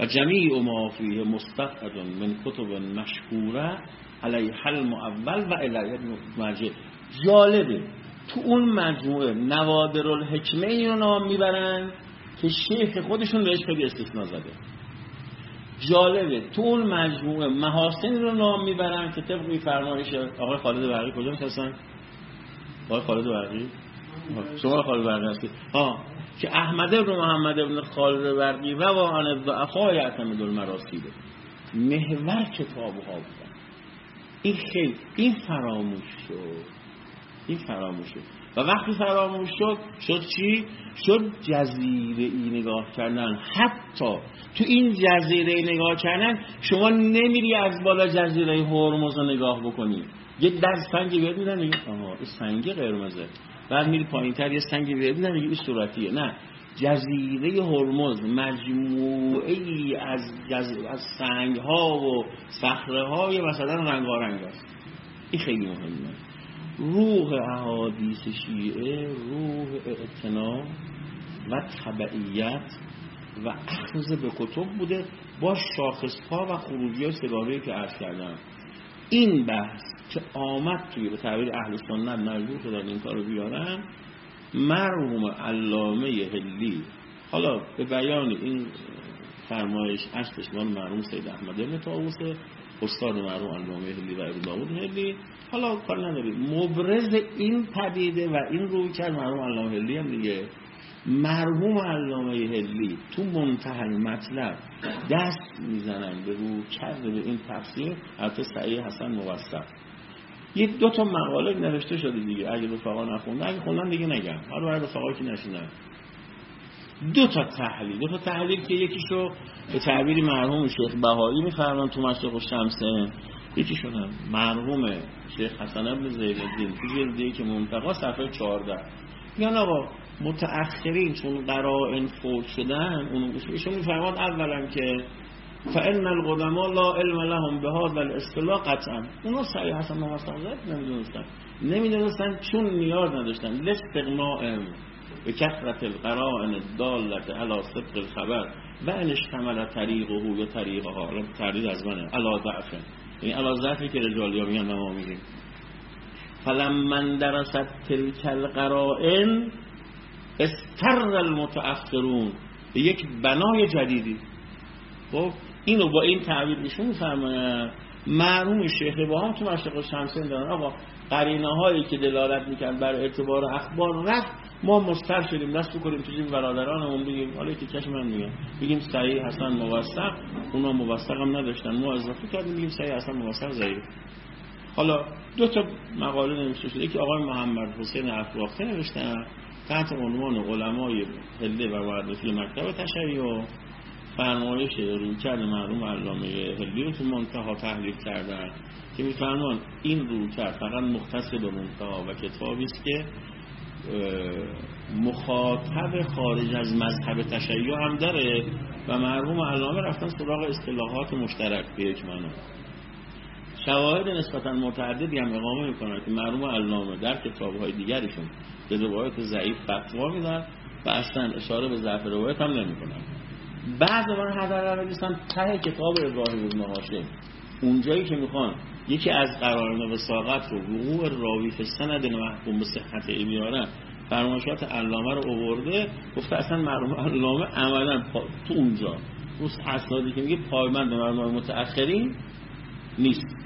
و جمعی ما فیه مستفد من کتب مشهوره علیه حل اول و علیه مرجع جالبه. تو اون مجموعه نوادر الحکمه اینو نام می‌برن که شیخ خودشون بهش خیلی استثناء زده. جالبه. تو اون مجموعه محاسن رو نام می‌برن که طبق فرمایش آقای خالد برقی کجا هستن؟ آقای خالد برقی؟ شما خالد برقی هستید. ها که احمد ابن محمد ابن خالد برقی و واهن الضعفا یعتمد المراسیل محور کتاب ها بودن. این خیلی این فراموش شد. این فراموش شد. و وقتی فراموش شد شد چی؟ شد جزیره ای نگاه کردن. حتی تو این جزیره ای نگاه کردن شما نمیری از بالا جزیره هرمز رو نگاه بکنی. یه در سنگی بیاد میدن میگه آها این سنگ قرمزه. بعد میری پایین تر یه سنگی بیاد میدن میگه این صورتیه. نه. جزیره هرمز مجموعه ای از, جز... از سنگ ها و صخره های مثلا رنگارنگ است. این خیلی مهمه. روح احادیث شیعه روح اعتنا و طبعیت و اخذ به کتب بوده با شاخص ها و خروجی های سگاهی که عرض کردم. این بحث که آمد توی به تعبیر اهل سنت مجبور شدن این کارو بیارن مرحوم علامه هلی حالا به بیان این فرمایش اصلش مال مرحوم سید احمد ابن استاد مرحوم علامه هلی و ابن داوود هلی. حالا کار نداریم. مبرز این پدیده و این روی کرد مرحوم علامه هلی هم دیگه. مرحوم علامه هلی تو منتهی مطلب دست می‌زنن به رو کرده به این تفسیر. حتی سعی حسن موثق یه دو تا مقاله نوشته شده دیگه. اگه رفقا نخوندن اگه خوندن دیگه نگم. حالا برای رفقا که نشینن. دو تا تحلیل. دو تا تحلیل که یکیشو به تعبیر مرحوم شیخ بهایی میفرمان تو مشرق شمسه یکی شدن مرحوم شیخ حسن ابن زید الدین. تو جلدی که منتقا صفحه 14 میگن آقا متأخرین چون قرائن فوت شدن اون ایشون میفرماد اولا که فان القدما لا علم لهم به هذا الاصطلاح قطعا. اونا صحیح حسن مستقزت نمی‌دونستن. نمی‌دونستن چون نیاز نداشتن. لاستغناء به کثرت القرائن الدالت علی صدق الخبر. و ان اشتمل طریقه یا طریقها تردید از منه. علا ضعف یعنی علا ضعفی که رجالیا میگن ما میگیم فلمن درست تلک القرائن استر المتأخرون. به یک بنای جدیدی. خب اینو با این تعبیر ایشون میفرماید. مرحوم شیخ با هم تو مشرق شمسین دارن. آقا قرینه هایی که دلالت می‌کرد بر اعتبار اخبار رفت ما مستر شدیم دست بکنیم تو جیب برادرانمون بگیم حالا چشم من میگم بگیم صحیح حسن موثق اونا موثق هم نداشتن. ما اضافه کردیم بگیم صحیح حسن موثق ضعیف. حالا دو تا مقاله نوشته شده. که آقای محمد حسین افراخته نوشتن تحت عنوان علمای هله و معرفی مکتب تشریع فرمایش رویکرد مرحوم علامه هلی رو تو منتها تحلیل کردن که میفرمان این رویکرد فقط مختص به منتها و کتابی است که مخاطب خارج از مذهب تشیع هم داره و مرحوم علامه رفتن سراغ اصطلاحات مشترک به یک معنا شواهد نسبتا متعددی هم اقامه می‌کنن که مرحوم علامه در کتابهای دیگرشون به روایت ضعیف فتوا میدن و اصلا اشاره به ضعف روایت هم نمی‌کنن. بعض من حضر رو ته کتاب ابراهیم ابن هاشم اونجایی که می‌خوان یکی از قرارن وساقت رو وقوع راوی سند محکوم به صحت میارن فرمایشات علامه رو آورده گفته اصلا مرحوم علامه عملا تو اونجا. روز اسنادی که میگه پایمند مرحوم متأخرین نیست.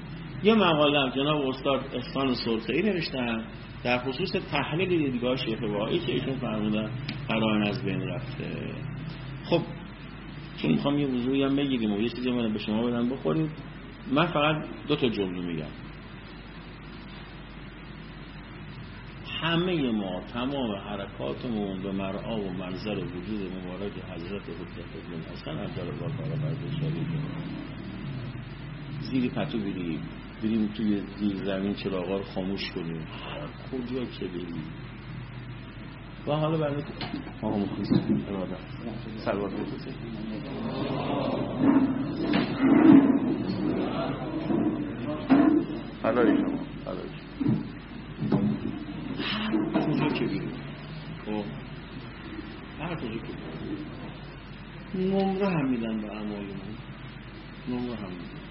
یه مقاله هم جناب استاد احسان سرخی نوشتن در خصوص تحلیل دیدگاه شیخ واقعی که ایشون فرمودن قرار از بین رفته. خب چون می‌خوام یه وضوعی هم بگیریم و یه چیزی من به شما بدن بخوریم. من فقط دو تا جمله میگم. همه ما تمام حرکاتمون به مرعا و منظر وجود مبارک حضرت حجت ابن حسن عجل الله فرد شریف. زیر پتو بریم بریم توی زیر زمین چراغا رو خاموش کنیم. هر کجا که بریم. و حالا برای آقا سلوات. فدای شما فدای کجا که خب. هر کجا که نمره هم میدن به اعمالمون نمره هم میدن.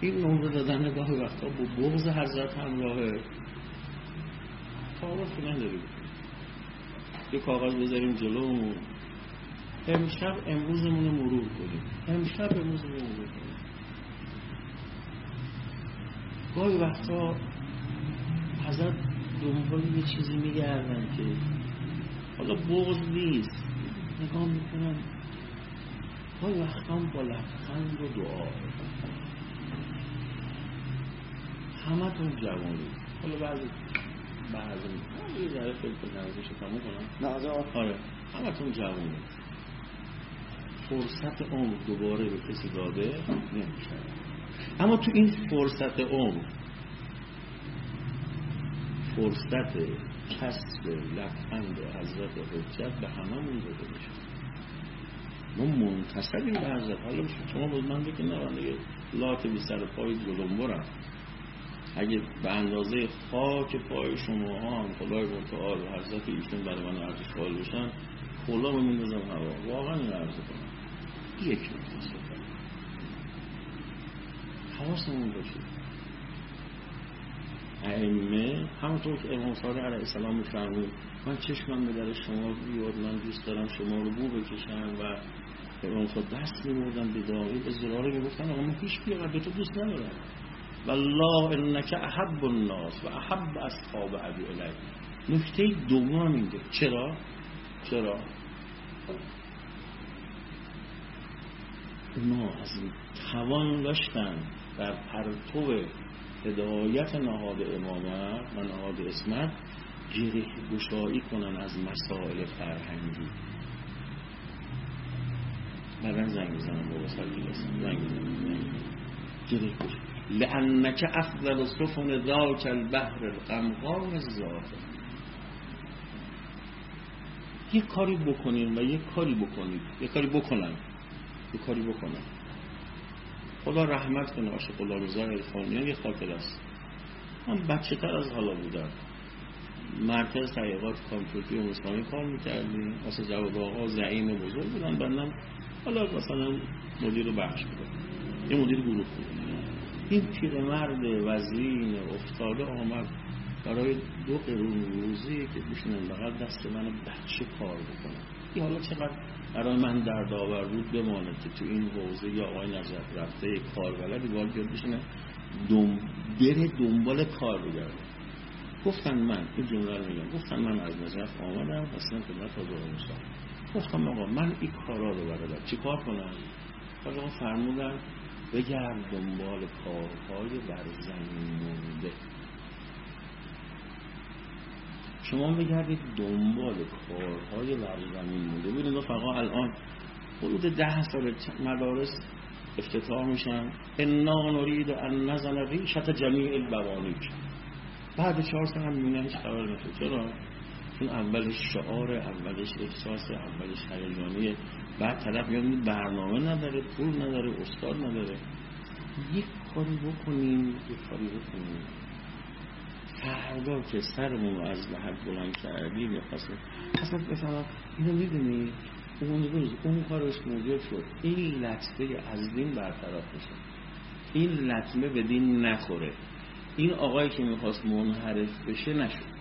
این نمره دادن گاهی وقتا. با بغض حضرت همراهه. تعارف نداریم یه کاغذ بذاریم جلو امشب امروزمون رو مرور کنیم. امشب امروزمون رو مرور کنیم. گاهی وقتا حضرت دنبال یه چیزی میگردن که حالا بغض نیست. نگاه می‌کنن گاهی وقتا با لبخند و دعا. همه تون جوانی. حالا بعضی بعضی یه ذره فکر نرزش تموم کنم. نه آره. همه تون جوانی. فرصت عمر دوباره به کسی داده نمیشه. اما تو این فرصت عمر فرصت کسب لبخند حضرت حجت به هممون داده میشه. ما منتصبیم به حضرت. حالا شما بود من بگید نه دیگه لات بی سر پای برم. اگه به اندازه خاک پای شما ها هم خدای متعال حضرت ایشون برای من ارزش قائل بشن کلا میندازم هوا. واقعا این عرض کنم. یک نکته حواسمون باشه ائمه همونطور که امام صادق علیه السلام میفرمود من چشمم به در شما بیاد من دوست دارم شما رو بو بکشم و امام صادق دست میبردم به داغی ازراره می‌گفتن آقا من پیش بیا به تو دوست ندارم. والله انک احب الناس و احب اصحاب ابی علی نکته دوم اینجا چرا؟ چرا؟ اونا از توان داشتن در پرتو هدایت نهاد امامت و نهاد اسمت گره گشایی کنن از مسائل فرهنگی. بعدا زنگ بزنم بابا سالی بسن زنگ بزنم. لانک افضل سفن ذاک البحر القمقام الزافر یه کاری بکنین و یه کاری بکنید یه کاری بکنن. یه کاری بکنن. خدا رحمت کنه عاشق الله رضا الفانیان یه خاطر است. من بچه تر از حالا بودم. مرکز تحقیقات کامپیوتری و اسلامی کار می‌کردیم. واسه جواب آقا زعیم بزرگ بودن بندم حالا مثلا مدیر بخش بودم یه مدیر گروه بود. این پیرمرد وزین افتاده آمد برای دو قرون روزی که بشنن بغل دست من بچه کار بکنم این حالا چقدر برای من در داور بود بمانه که تو این حوزه یا آقای نجف رفته کاربلدی بیاد بشینه دم... بره دنبال کار بگرده. گفتن من این جمله رو میگم گفتن من از نجف آمدم اصلا خدمت حاضر موسی گفتم آقا من این کارا رو برادر چی کار کنم آقا فرمودن بگرد دنبال کارهای بر زمین مونده. شما بگردید دنبال کارهای بر زمین مونده. ببینید فقط الان حدود ده سال مدارس افتتاح میشن. انا نرید ان نزل ریشت جمیع البوانیک بعد چهار سال هم می‌بینن هیچ خبر نشد چرا؟ چون اولش شعار اولش احساس اولش هیجانیه بعد طرف میاد برنامه نداره پول نداره استاد نداره. یک کاری بکنیم یک کاری بکنیم. فردا که سرمون از لحد بلند کردیم یا اصلا اصلا بفهمم اینو می‌دونی؟ اون روز اون کارش موجب شد. این لطفه از دین برطرف میشه. این لطمه به دین نخوره. این آقایی که می‌خواست منحرف بشه نشد.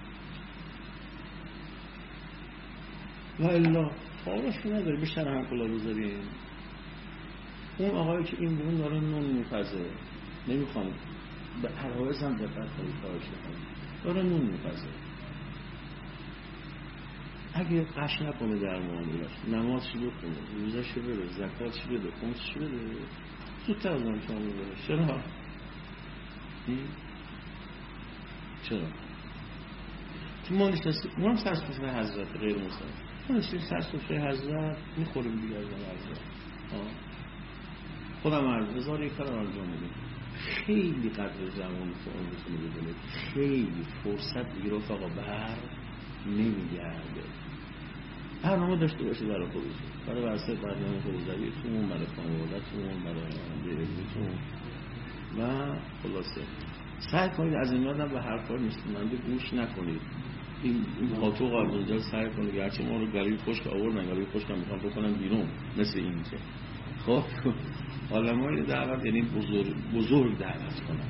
و الا تعارف نداره بیشتر هم کلا بذاریم. اون آقایی که این بون داره نون میپزه. نمی‌خوام به عرایز هم دقت کنید کارش نکنید داره نون میپزه اگه قش نکنه در معاملش نمازش بکنه روزش بده؟ زکاتش بده؟ خمسش بده؟ زودتر از من شما بده چرا؟ چرا؟ تو ما نشستیم ما هم سر سفره حضرت غیر مسلم ما نشستیم سر سفره حضرت می‌خوریم دیگه از حضرت. خودم عرض بذار یک کار انجام بدیم خیلی قدر زمان عمرتون رو بدونید خیلی فرصت دیگه رفقا بر نمیگرده. برنامه داشته باشه برای خودتون برای ورسه برنامه خودزویتون برای خانوادتون برای دیرگیتون و خلاصه. سعی کنید از این مدن به حرفای نشتوننده گوش نکنید. این خاطو قربونجا سعی کنید. گرچه ما رو گلوی خشک آوردن گلوی خشک هم می‌خوام بکنم بیرون. مثل این که خب. آلمای دعوت یعنی بزرگ, بزرگ دعوت کنم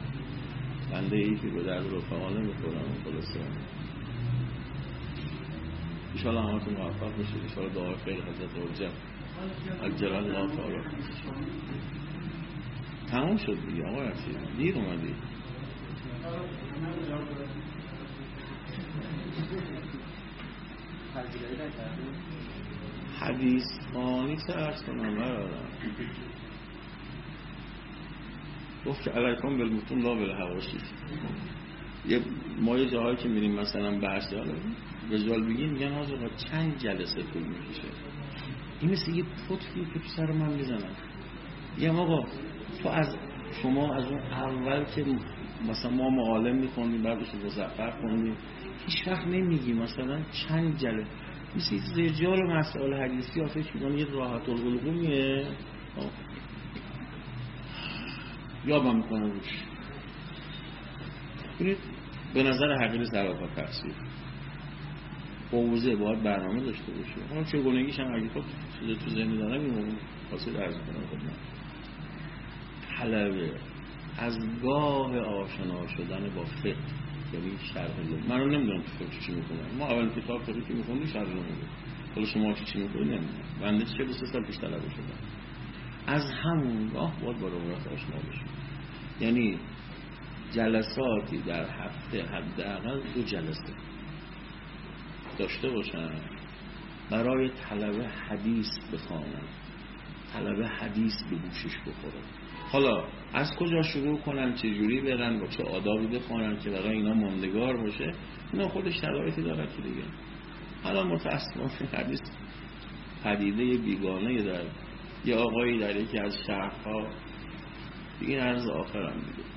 بنده ای که به درد رفقانه می‌خورم خلاصه. ایشالا همتون موفق بشید. ایشالا دعای خیلی حضرت حجت. اجل الله تعالی تمام شد دیگه آقای ارشید دیر اومدی. حدیث خانی چه ارز کنم برادرم گفت که علیکم بالمتون لا بالحواشی یه ما یه جاهایی که میریم مثلا بحث حالا رجال بگیم میگن آقا چند جلسه طول می‌کشه؟ این مثل یه پتفی که تو سر من می‌زنن. یه آقا تو از شما از اون اول که مثلا ما معالم می‌خونیم بعدش مزفر خوندیم هیچ وقت نمیگی مثلا چند جله مثل رجال مسائل حدیثی آفه می‌کنه یه راحت القلقومیه یابم می‌کنم روش. ببینید به نظر حقیقی سراپا تحصیل حوزه باید برنامه داشته باشه. حالا چگونگیش هم اگه خود چیز تو ذهنی دارم این خاصی درز کنم خودم حلبه از گاه آشنا شدن با فقه. یعنی شرح لغت من رو نمی‌دونم تو فقه چی می‌کنم. ما اول کتاب فقه که میخوندی شرح لغت حالا شما چی می‌کنی نمی‌دونم. بنده چه سه سال پیش طلبه شدم. از همون گاه باید با روایت آشنا بشیم. یعنی جلساتی در هفته حداقل دو جلسه داشته باشن برای طلبه حدیث بخوانن طلبه حدیث به گوشش بخوره حالا از کجا شروع کنن چه جوری برن با چه آدابی بخوانن که برای اینا ماندگار باشه؟ اینا خودش شرایطی داره که دیگه. حالا متاسفانه حدیث پدیده بیگانه در یه آقایی در یکی از شهرها دیگه عرض آخرم دیگه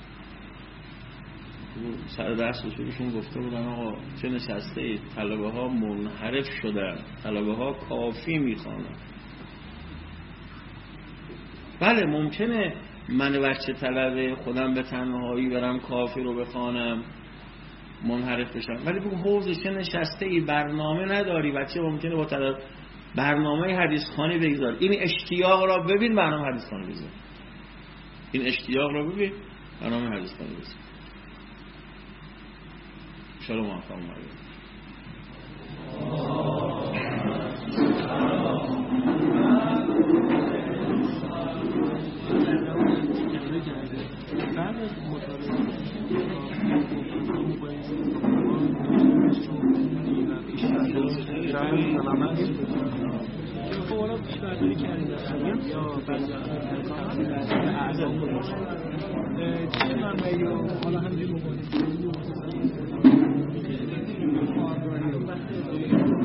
سر درس بهشون گفته بودن آقا چه نشسته اید طلبه ها منحرف شدن. طلبه ها کافی می‌خوانن. بله ممکنه من بچه طلبه خودم به تنهایی برم کافی رو بخوانم منحرف بشم. ولی بگو حوض چه نشسته ای برنامه نداری. بچه ممکنه با طلب برنامه حدیث خانی بگذار. این اشتیاق را ببین برنامه حدیث خانی بگذار. این اشتیاق را ببین. برنامه حدیث خانی بگذار شلوم موفق اومدید بعد از خب Thank you.